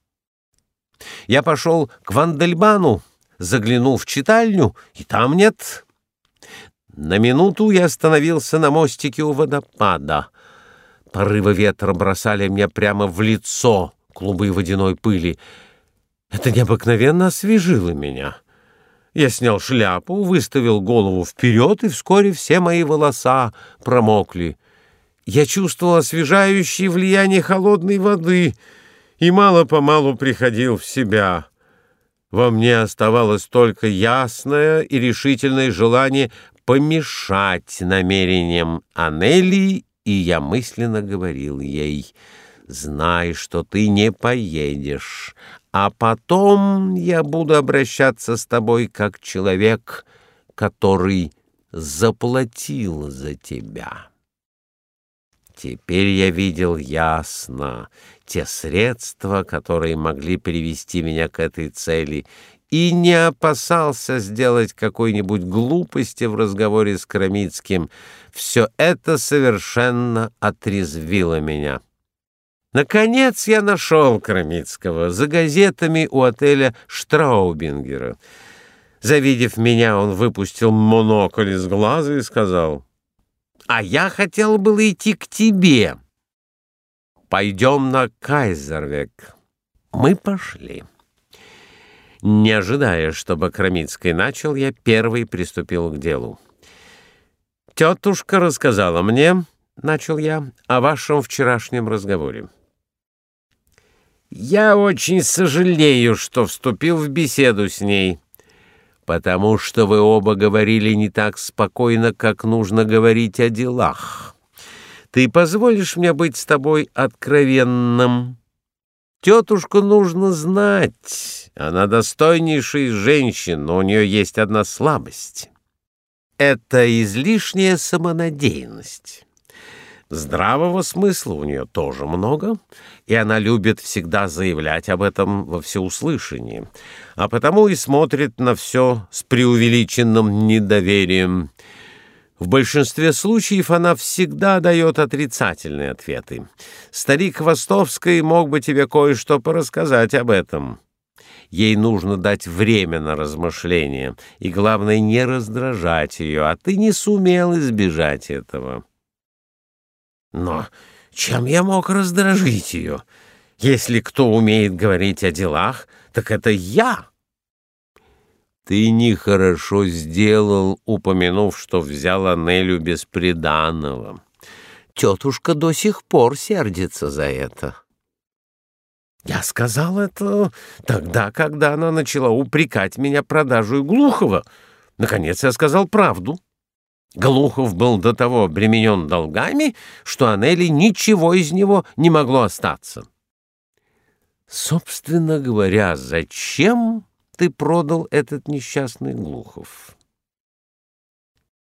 Я пошел к Вандельбану, заглянул в читальню, и там нет. На минуту я остановился на мостике у водопада. Порывы ветра бросали мне прямо в лицо клубы водяной пыли. Это необыкновенно освежило меня. Я снял шляпу, выставил голову вперед, и вскоре все мои волоса промокли. Я чувствовал освежающее влияние холодной воды и мало-помалу приходил в себя. Во мне оставалось только ясное и решительное желание помешать намерениям Анелии, и я мысленно говорил ей, «Знай, что ты не поедешь, а потом я буду обращаться с тобой как человек, который заплатил за тебя». Теперь я видел ясно те средства, которые могли привести меня к этой цели, и не опасался сделать какой-нибудь глупости в разговоре с Крамицким. Все это совершенно отрезвило меня. Наконец я нашел Крамицкого за газетами у отеля Штраубингера. Завидев меня, он выпустил монокль из глаза и сказал — а я хотел было идти к тебе. Пойдем на Кайзервек. Мы пошли. Не ожидая, чтобы Крамицкий начал, я первый приступил к делу. «Тетушка рассказала мне, — начал я, — о вашем вчерашнем разговоре. Я очень сожалею, что вступил в беседу с ней потому что вы оба говорили не так спокойно, как нужно говорить о делах. Ты позволишь мне быть с тобой откровенным? Тетушку нужно знать. Она достойнейшая из женщин, но у нее есть одна слабость. Это излишняя самонадеянность. Здравого смысла у нее тоже много, и она любит всегда заявлять об этом во всеуслышание, а потому и смотрит на все с преувеличенным недоверием. В большинстве случаев она всегда дает отрицательные ответы. Старик Хвостовский мог бы тебе кое-что порассказать об этом. Ей нужно дать время на размышление, и главное не раздражать ее, а ты не сумел избежать этого. Но чем я мог раздражить ее? Если кто умеет говорить о делах, так это я. Ты нехорошо сделал, упомянув, что взял Анелю бесприданного. Тетушка до сих пор сердится за это. Я сказал это тогда, когда она начала упрекать меня продажу Глухова. Наконец я сказал правду. Глухов был до того обременен долгами, что Анели ничего из него не могло остаться. Собственно говоря, зачем ты продал этот несчастный Глухов?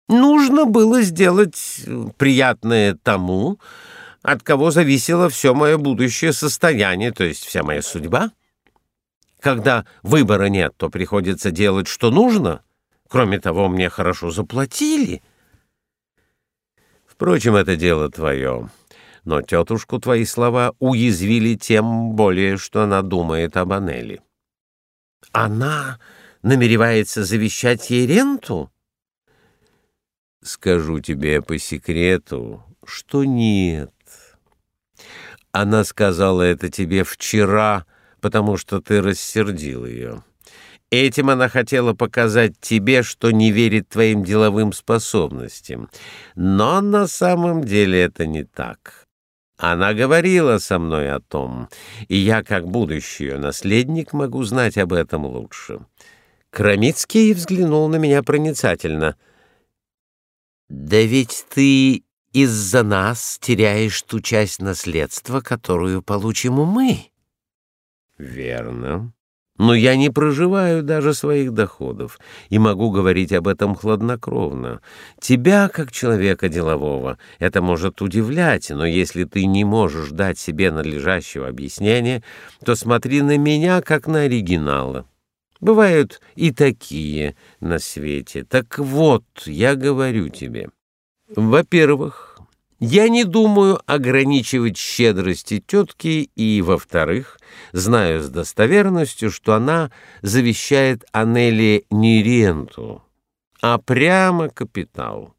Нужно было сделать приятное тому, от кого зависело все мое будущее состояние, то есть вся моя судьба. Когда выбора нет, то приходится делать, что нужно. Кроме того, мне хорошо заплатили. Впрочем, это дело твое. Но тетушку твои слова уязвили тем более, что она думает об Анели. Она намеревается завещать ей ренту? Скажу тебе по секрету, что нет. Она сказала это тебе вчера, потому что ты рассердил ее. Этим она хотела показать тебе, что не верит твоим деловым способностям. Но на самом деле это не так. Она говорила со мной о том, и я, как будущий ее наследник, могу знать об этом лучше. Крамицкий взглянул на меня проницательно. «Да ведь ты из-за нас теряешь ту часть наследства, которую получим мы». «Верно. Но я не проживаю даже своих доходов и могу говорить об этом хладнокровно. Тебя, как человека делового, это может удивлять, но если ты не можешь дать себе надлежащего объяснения, то смотри на меня, как на оригинала. Бывают и такие на свете. Так вот, я говорю тебе. Во-первых, я не думаю ограничивать щедрости тетки, и, во-вторых, знаю с достоверностью, что она завещает Анели не ренту, а прямо капитал.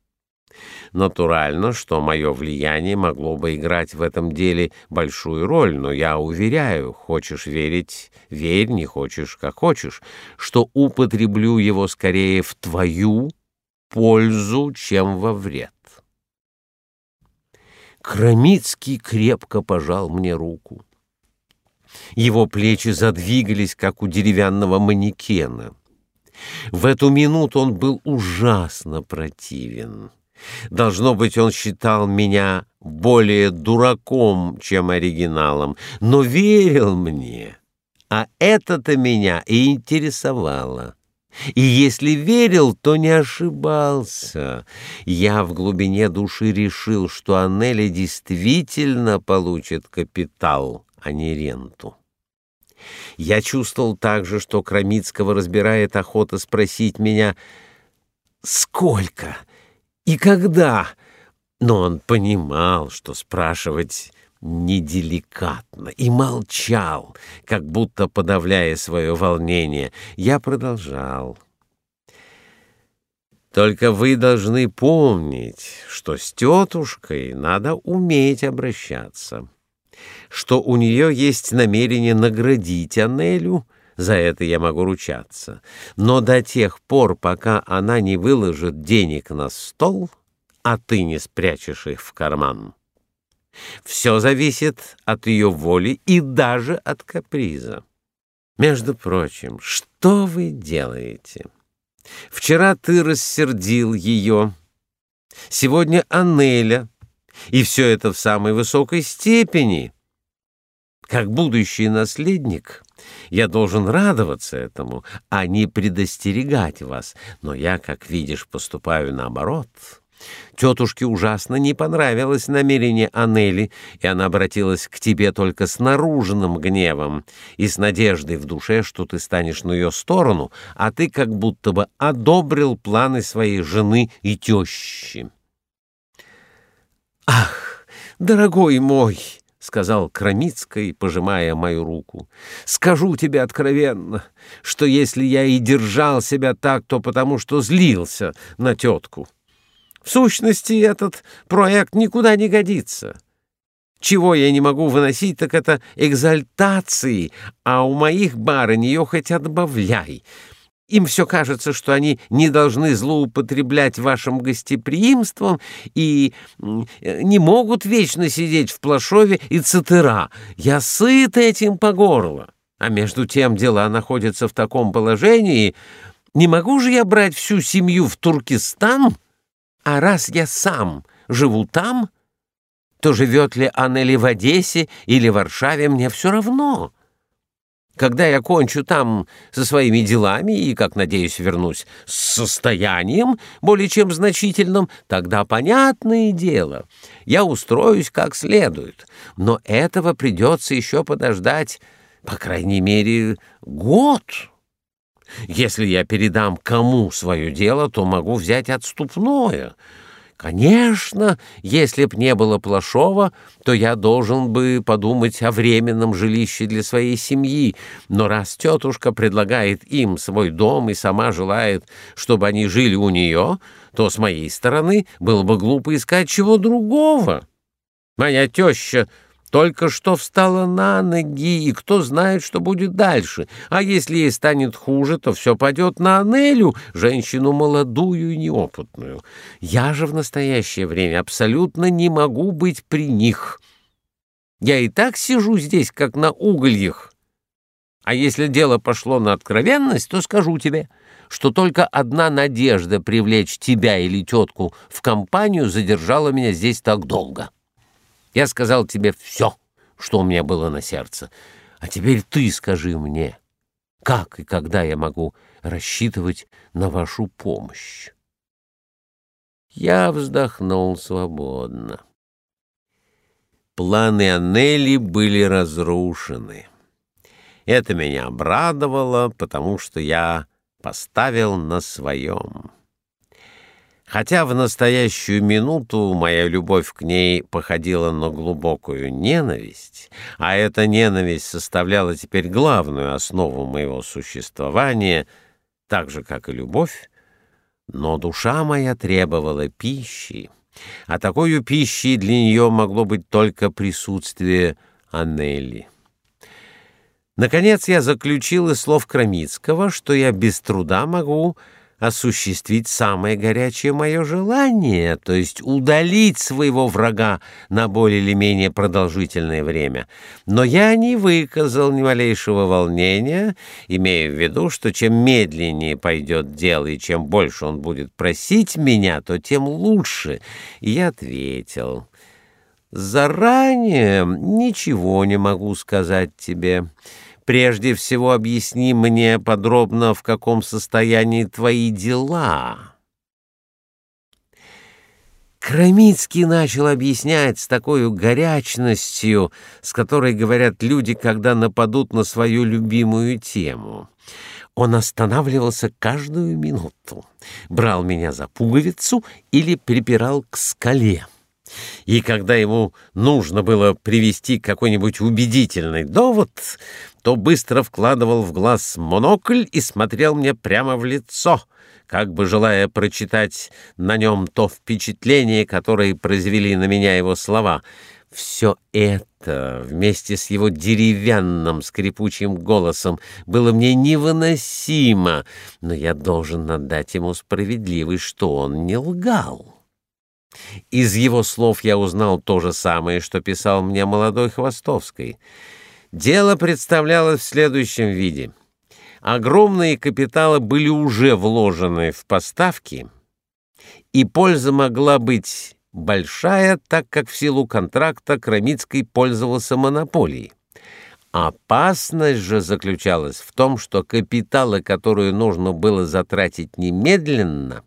Натурально, что мое влияние могло бы играть в этом деле большую роль, но я уверяю, хочешь верить — верь, не хочешь — как хочешь, что употреблю его скорее в твою пользу, чем во вред. Крамицкий крепко пожал мне руку. Его плечи задвигались, как у деревянного манекена. В эту минуту он был ужасно противен. Должно быть, он считал меня более дураком, чем оригиналом, но верил мне, а это-то меня и интересовало. И если верил, то не ошибался. Я в глубине души решил, что Аннели действительно получит капитал, а не ренту. Я чувствовал также, что Крамицкого разбирает охота спросить меня «Сколько? И когда?» Но он понимал, что спрашивать неделикатно и молчал, как будто подавляя свое волнение. Я продолжал. Только вы должны помнить, что с тетушкой надо уметь обращаться, что у нее есть намерение наградить Анелю, за это я могу ручаться, но до тех пор, пока она не выложит денег на стол, а ты не спрячешь их в карман, все зависит от ее воли и даже от каприза. Между прочим, что вы делаете? Вчера ты рассердил ее, сегодня Анеля, и все это в самой высокой степени. Как будущий наследник я должен радоваться этому, а не предостерегать вас, но я, как видишь, поступаю наоборот». Тетушке ужасно не понравилось намерение Анели, и она обратилась к тебе только с наружным гневом и с надеждой в душе, что ты станешь на ее сторону, а ты как будто бы одобрил планы своей жены и тещи. «Ах, дорогой мой!» — сказал Крамицкой, пожимая мою руку. Скажу тебе откровенно, что если я и держал себя так, то потому что злился на тетку. В сущности, этот проект никуда не годится. Чего я не могу выносить, так это экзальтации, а у моих барынь ее хоть отбавляй. Им все кажется, что они не должны злоупотреблять вашим гостеприимством и не могут вечно сидеть в Плашове и цитера. Я сыт этим по горло. А между тем дела находятся в таком положении. Не могу же я брать всю семью в Туркестан? А раз я сам живу там, то живет ли Аннели в Одессе или Варшаве, мне все равно. Когда я кончу там со своими делами и, как надеюсь, вернусь с состоянием более чем значительным, тогда понятное дело, я устроюсь как следует. Но этого придется еще подождать, по крайней мере, год. Если я передам кому свое дело, то могу взять отступное — Конечно, если б не было Плашова, то я должен бы подумать о временном жилище для своей семьи, но раз тетушка предлагает им свой дом и сама желает, чтобы они жили у нее, то с моей стороны было бы глупо искать чего другого. Моя теща только что встала на ноги, и кто знает, что будет дальше. А если ей станет хуже, то все пойдет на Анелю, женщину молодую и неопытную. Я же в настоящее время абсолютно не могу быть при них. Я и так сижу здесь, как на угольях. А если дело пошло на откровенность, то скажу тебе, что только одна надежда привлечь тебя или тетку в компанию задержала меня здесь так долго. Я сказал тебе все, что у меня было на сердце. А теперь ты скажи мне, как и когда я могу рассчитывать на вашу помощь. Я вздохнул свободно. Планы Аннели были разрушены. Это меня обрадовало, потому что я поставил на своем. Хотя в настоящую минуту моя любовь к ней походила на глубокую ненависть, а эта ненависть составляла теперь главную основу моего существования, так же, как и любовь, но душа моя требовала пищи, а такой пищей для нее могло быть только присутствие Аннели. Наконец я заключил из слов Крамицкого, что я без труда могу осуществить самое горячее мое желание, то есть удалить своего врага на более или менее продолжительное время. Но я не выказал ни малейшего волнения, имея в виду, что чем медленнее пойдет дело и чем больше он будет просить меня, то тем лучше. И я ответил, «Заранее ничего не могу сказать тебе». Прежде всего объясни мне подробно, в каком состоянии твои дела. Крамицкий начал объяснять с такой горячностью, с которой говорят люди, когда нападут на свою любимую тему. Он останавливался каждую минуту, брал меня за пуговицу или припирал к скале. И когда ему нужно было привести какой-нибудь убедительный довод, то быстро вкладывал в глаз монокль и смотрел мне прямо в лицо, как бы желая прочитать на нем то впечатление, которое произвели на меня его слова. Все это, вместе с его деревянным скрипучим голосом, было мне невыносимо, но я должен отдать ему справедливость, что он не лгал. Из его слов я узнал то же самое, что писал мне молодой Хвостовский. Дело представлялось в следующем виде. Огромные капиталы были уже вложены в поставки, и польза могла быть большая, так как в силу контракта Крамицкий пользовался монополией. Опасность же заключалась в том, что капиталы, которые нужно было затратить немедленно,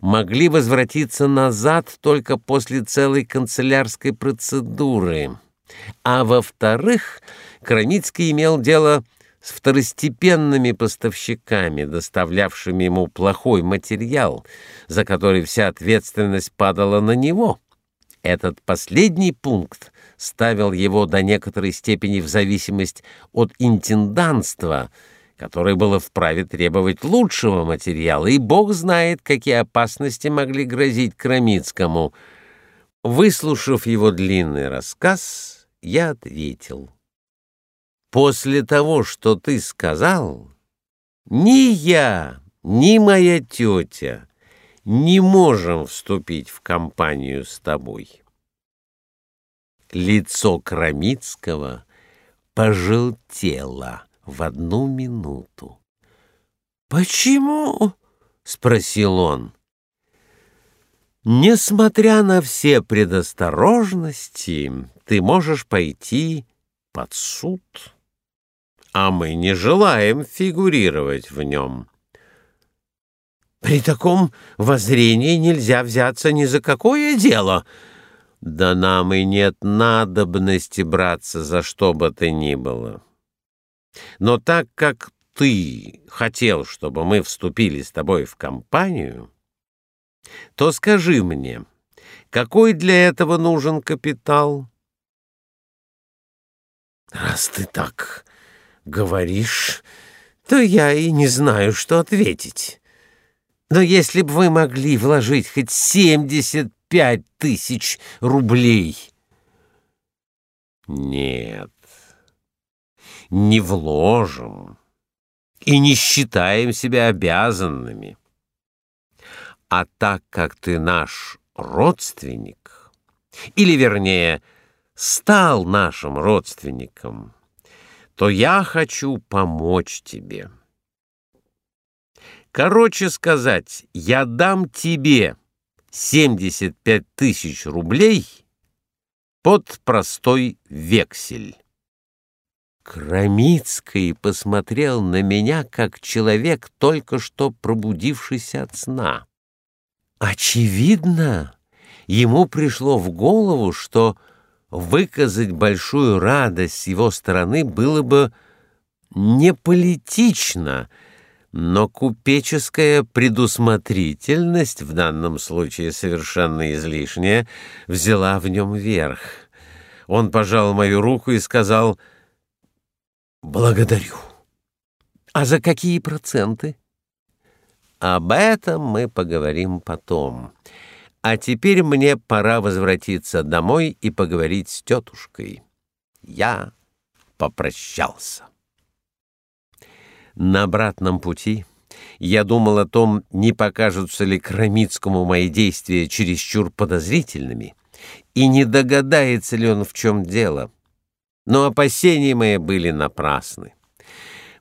могли возвратиться назад только после целой канцелярской процедуры. А во-вторых, Крамицкий имел дело с второстепенными поставщиками, доставлявшими ему плохой материал, за который вся ответственность падала на него. Этот последний пункт ставил его до некоторой степени в зависимость от интенданства, которое было вправе требовать лучшего материала, и бог знает, какие опасности могли грозить Крамицкому. Выслушав его длинный рассказ, я ответил: "После того, что ты сказал, ни я, ни моя тетя не можем вступить в компанию с тобой". Лицо Крамицкого пожелтело в одну минуту. «Почему?» — спросил он. «Несмотря на все предосторожности, ты можешь пойти под суд, а мы не желаем фигурировать в нем». «При таком воззрении нельзя взяться ни за какое дело», да нам и нет надобности браться за что бы то ни было. Но так как ты хотел, чтобы мы вступили с тобой в компанию, то скажи мне, какой для этого нужен капитал? Раз ты так говоришь, то я и не знаю, что ответить. Но если бы вы могли вложить хоть семьдесят пять тысяч рублей. Нет, не вложим и не считаем себя обязанными. А так как ты наш родственник, или, вернее, стал нашим родственником, то я хочу помочь тебе. Короче сказать, я дам тебе 75 тысяч рублей под простой вексель. Крамицкий посмотрел на меня, как человек, только что пробудившийся от сна. Очевидно, ему пришло в голову, что выказать большую радость с его стороны было бы неполитично, но купеческая предусмотрительность, в данном случае совершенно излишняя, взяла в нем верх. Он пожал мою руку и сказал «Благодарю». «А за какие проценты?» «Об этом мы поговорим потом. А теперь мне пора возвратиться домой и поговорить с тетушкой». Я попрощался. На обратном пути я думал о том, не покажутся ли Крамицкому мои действия чересчур подозрительными, и не догадается ли он, в чем дело. Но опасения мои были напрасны.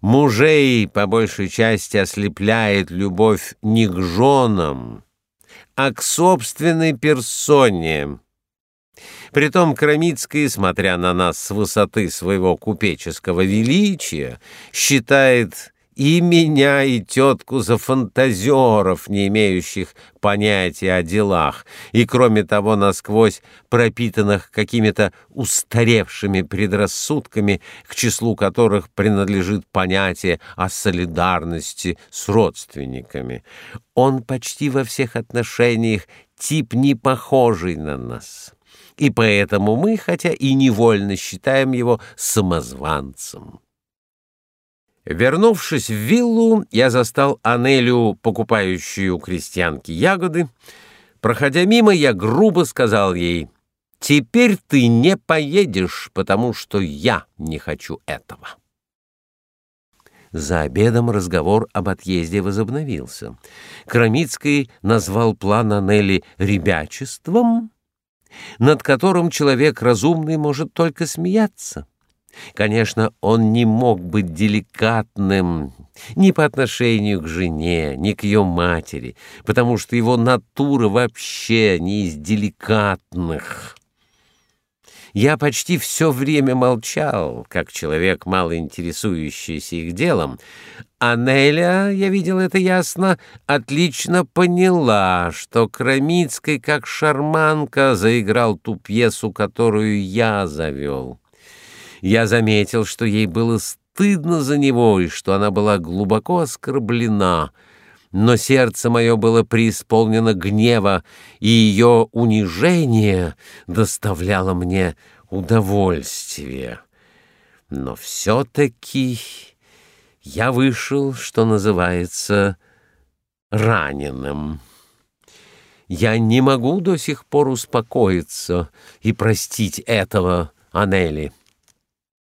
Мужей по большей части ослепляет любовь не к женам, а к собственной персоне. Притом Крамицкий, смотря на нас с высоты своего купеческого величия, считает и меня, и тетку за фантазеров, не имеющих понятия о делах, и, кроме того, насквозь пропитанных какими-то устаревшими предрассудками, к числу которых принадлежит понятие о солидарности с родственниками. Он почти во всех отношениях тип не похожий на нас и поэтому мы, хотя и невольно считаем его самозванцем. Вернувшись в виллу, я застал Анелю, покупающую у крестьянки ягоды. Проходя мимо, я грубо сказал ей, «Теперь ты не поедешь, потому что я не хочу этого». За обедом разговор об отъезде возобновился. Крамицкий назвал план Анели «ребячеством», над которым человек разумный может только смеяться. Конечно, он не мог быть деликатным ни по отношению к жене, ни к ее матери, потому что его натура вообще не из деликатных. Я почти все время молчал, как человек, мало интересующийся их делом, а Неля, я видел это ясно, отлично поняла, что Крамицкий, как шарманка, заиграл ту пьесу, которую я завел. Я заметил, что ей было стыдно за него и что она была глубоко оскорблена — но сердце мое было преисполнено гнева, и ее унижение доставляло мне удовольствие. Но все-таки я вышел, что называется, раненым. Я не могу до сих пор успокоиться и простить этого Анели.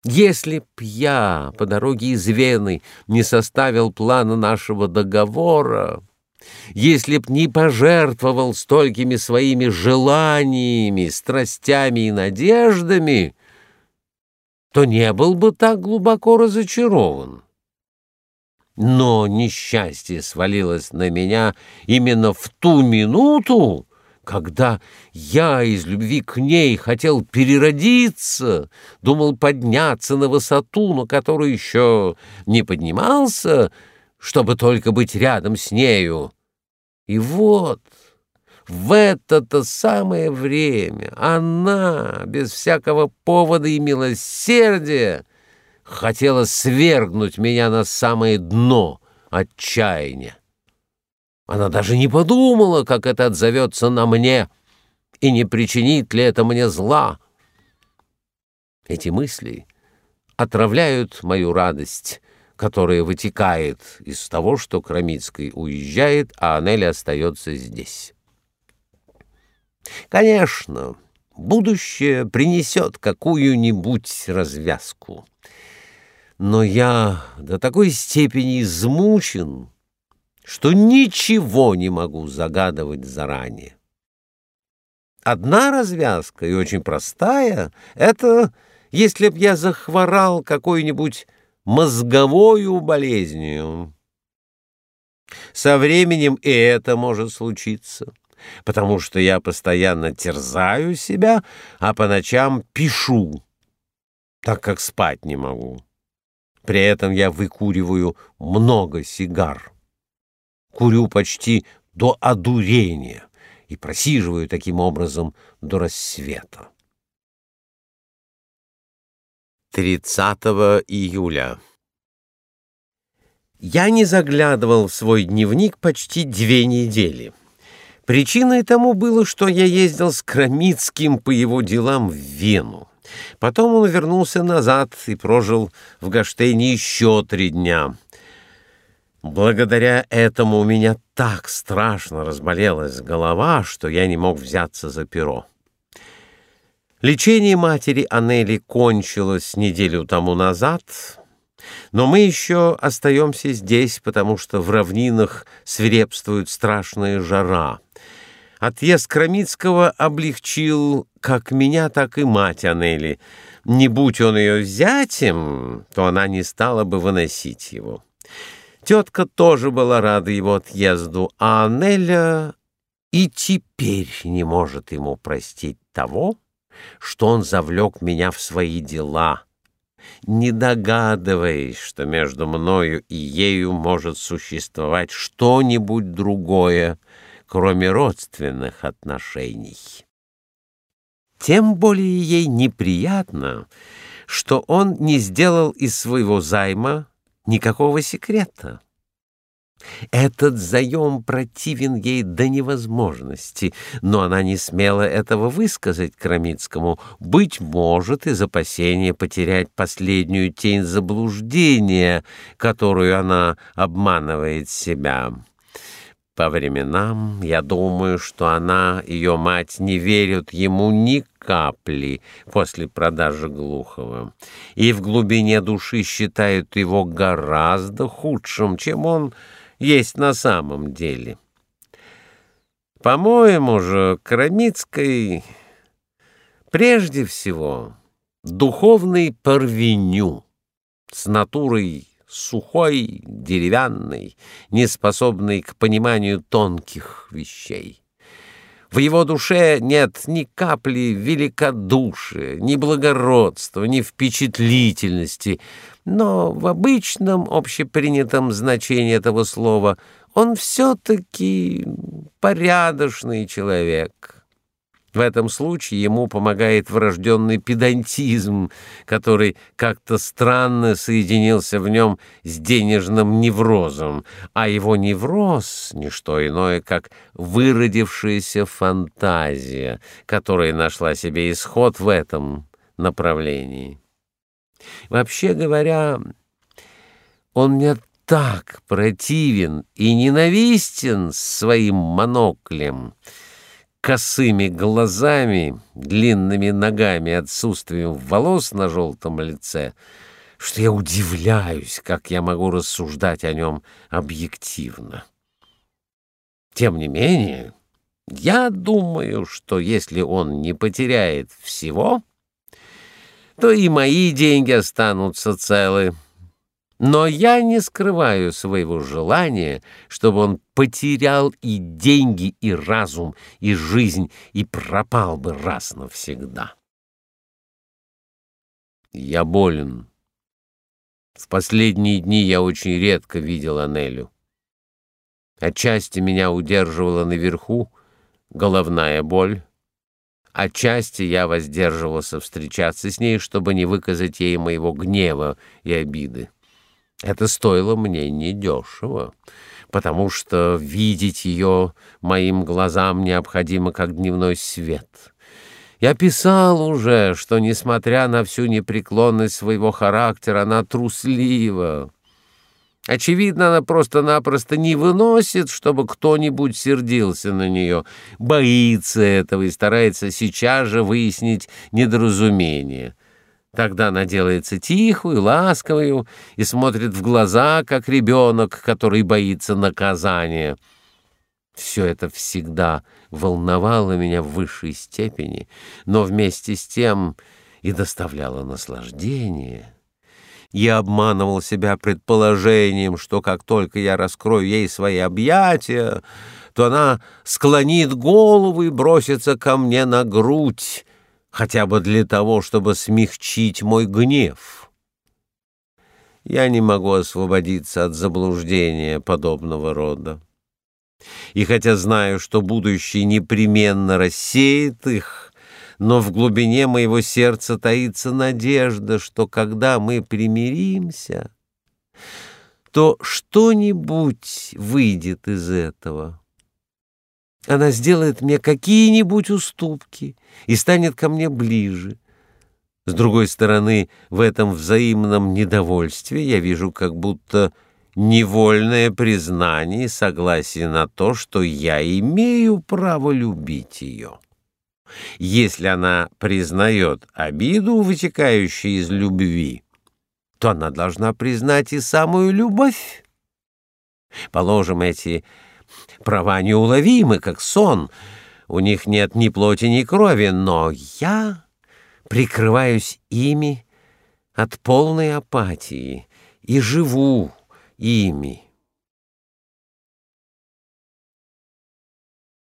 Если б я по дороге из Вены не составил плана нашего договора, если б не пожертвовал столькими своими желаниями, страстями и надеждами, то не был бы так глубоко разочарован. Но несчастье свалилось на меня именно в ту минуту, когда я из любви к ней хотел переродиться, думал подняться на высоту, на которую еще не поднимался, чтобы только быть рядом с нею. И вот в это-то самое время она, без всякого повода и милосердия, хотела свергнуть меня на самое дно отчаяния. Она даже не подумала, как это отзовется на мне, и не причинит ли это мне зла. Эти мысли отравляют мою радость, которая вытекает из того, что Крамицкий уезжает, а Анель остается здесь. Конечно, будущее принесет какую-нибудь развязку. Но я до такой степени измучен, что ничего не могу загадывать заранее. Одна развязка, и очень простая, это если б я захворал какой-нибудь мозговою болезнью. Со временем и это может случиться, потому что я постоянно терзаю себя, а по ночам пишу, так как спать не могу. При этом я выкуриваю много сигар курю почти до одурения и просиживаю таким образом до рассвета. 30 июля. Я не заглядывал в свой дневник почти две недели. Причиной тому было, что я ездил с Крамицким по его делам в Вену. Потом он вернулся назад и прожил в Гаштейне еще три дня. Благодаря этому у меня так страшно разболелась голова, что я не мог взяться за перо. Лечение матери Анели кончилось неделю тому назад, но мы еще остаемся здесь, потому что в равнинах свирепствует страшная жара. Отъезд Крамицкого облегчил как меня, так и мать Анели. Не будь он ее зятем, то она не стала бы выносить его. Тетка тоже была рада его отъезду, а Неля и теперь не может ему простить того, что он завлек меня в свои дела, не догадываясь, что между мною и ею может существовать что-нибудь другое, кроме родственных отношений. Тем более ей неприятно, что он не сделал из своего займа никакого секрета. Этот заем противен ей до невозможности, но она не смела этого высказать Крамицкому, быть может, из опасения потерять последнюю тень заблуждения, которую она обманывает себя. По временам я думаю, что она, ее мать, не верят ему ни капли после продажи Глухова, и в глубине души считают его гораздо худшим, чем он есть на самом деле. По-моему же, Карамицкой прежде всего духовный порвеню с натурой сухой, деревянный, неспособный к пониманию тонких вещей. В его душе нет ни капли великодушия, ни благородства, ни впечатлительности, но в обычном общепринятом значении этого слова он все-таки порядочный человек». В этом случае ему помогает врожденный педантизм, который как-то странно соединился в нем с денежным неврозом, а его невроз — не что иное, как выродившаяся фантазия, которая нашла себе исход в этом направлении. Вообще говоря, он мне так противен и ненавистен своим моноклем, косыми глазами, длинными ногами, отсутствием волос на желтом лице, что я удивляюсь, как я могу рассуждать о нем объективно. Тем не менее, я думаю, что если он не потеряет всего, то и мои деньги останутся целы. Но я не скрываю своего желания, чтобы он потерял и деньги, и разум, и жизнь, и пропал бы раз навсегда. Я болен. В последние дни я очень редко видел Анелю. Отчасти меня удерживала наверху головная боль, отчасти я воздерживался встречаться с ней, чтобы не выказать ей моего гнева и обиды. Это стоило мне недешево, потому что видеть ее моим глазам необходимо как дневной свет. Я писал уже, что, несмотря на всю непреклонность своего характера, она труслива. Очевидно, она просто-напросто не выносит, чтобы кто-нибудь сердился на нее, боится этого и старается сейчас же выяснить недоразумение. Тогда она делается тихую, ласковую и смотрит в глаза, как ребенок, который боится наказания. Все это всегда волновало меня в высшей степени, но вместе с тем и доставляло наслаждение. Я обманывал себя предположением, что как только я раскрою ей свои объятия, то она склонит голову и бросится ко мне на грудь, хотя бы для того, чтобы смягчить мой гнев. Я не могу освободиться от заблуждения подобного рода. И хотя знаю, что будущее непременно рассеет их, но в глубине моего сердца таится надежда, что когда мы примиримся, то что-нибудь выйдет из этого. Она сделает мне какие-нибудь уступки и станет ко мне ближе. С другой стороны, в этом взаимном недовольстве я вижу как будто невольное признание и согласие на то, что я имею право любить ее. Если она признает обиду, вытекающую из любви, то она должна признать и самую любовь. Положим, эти права неуловимы, как сон, у них нет ни плоти, ни крови, но я прикрываюсь ими от полной апатии и живу ими.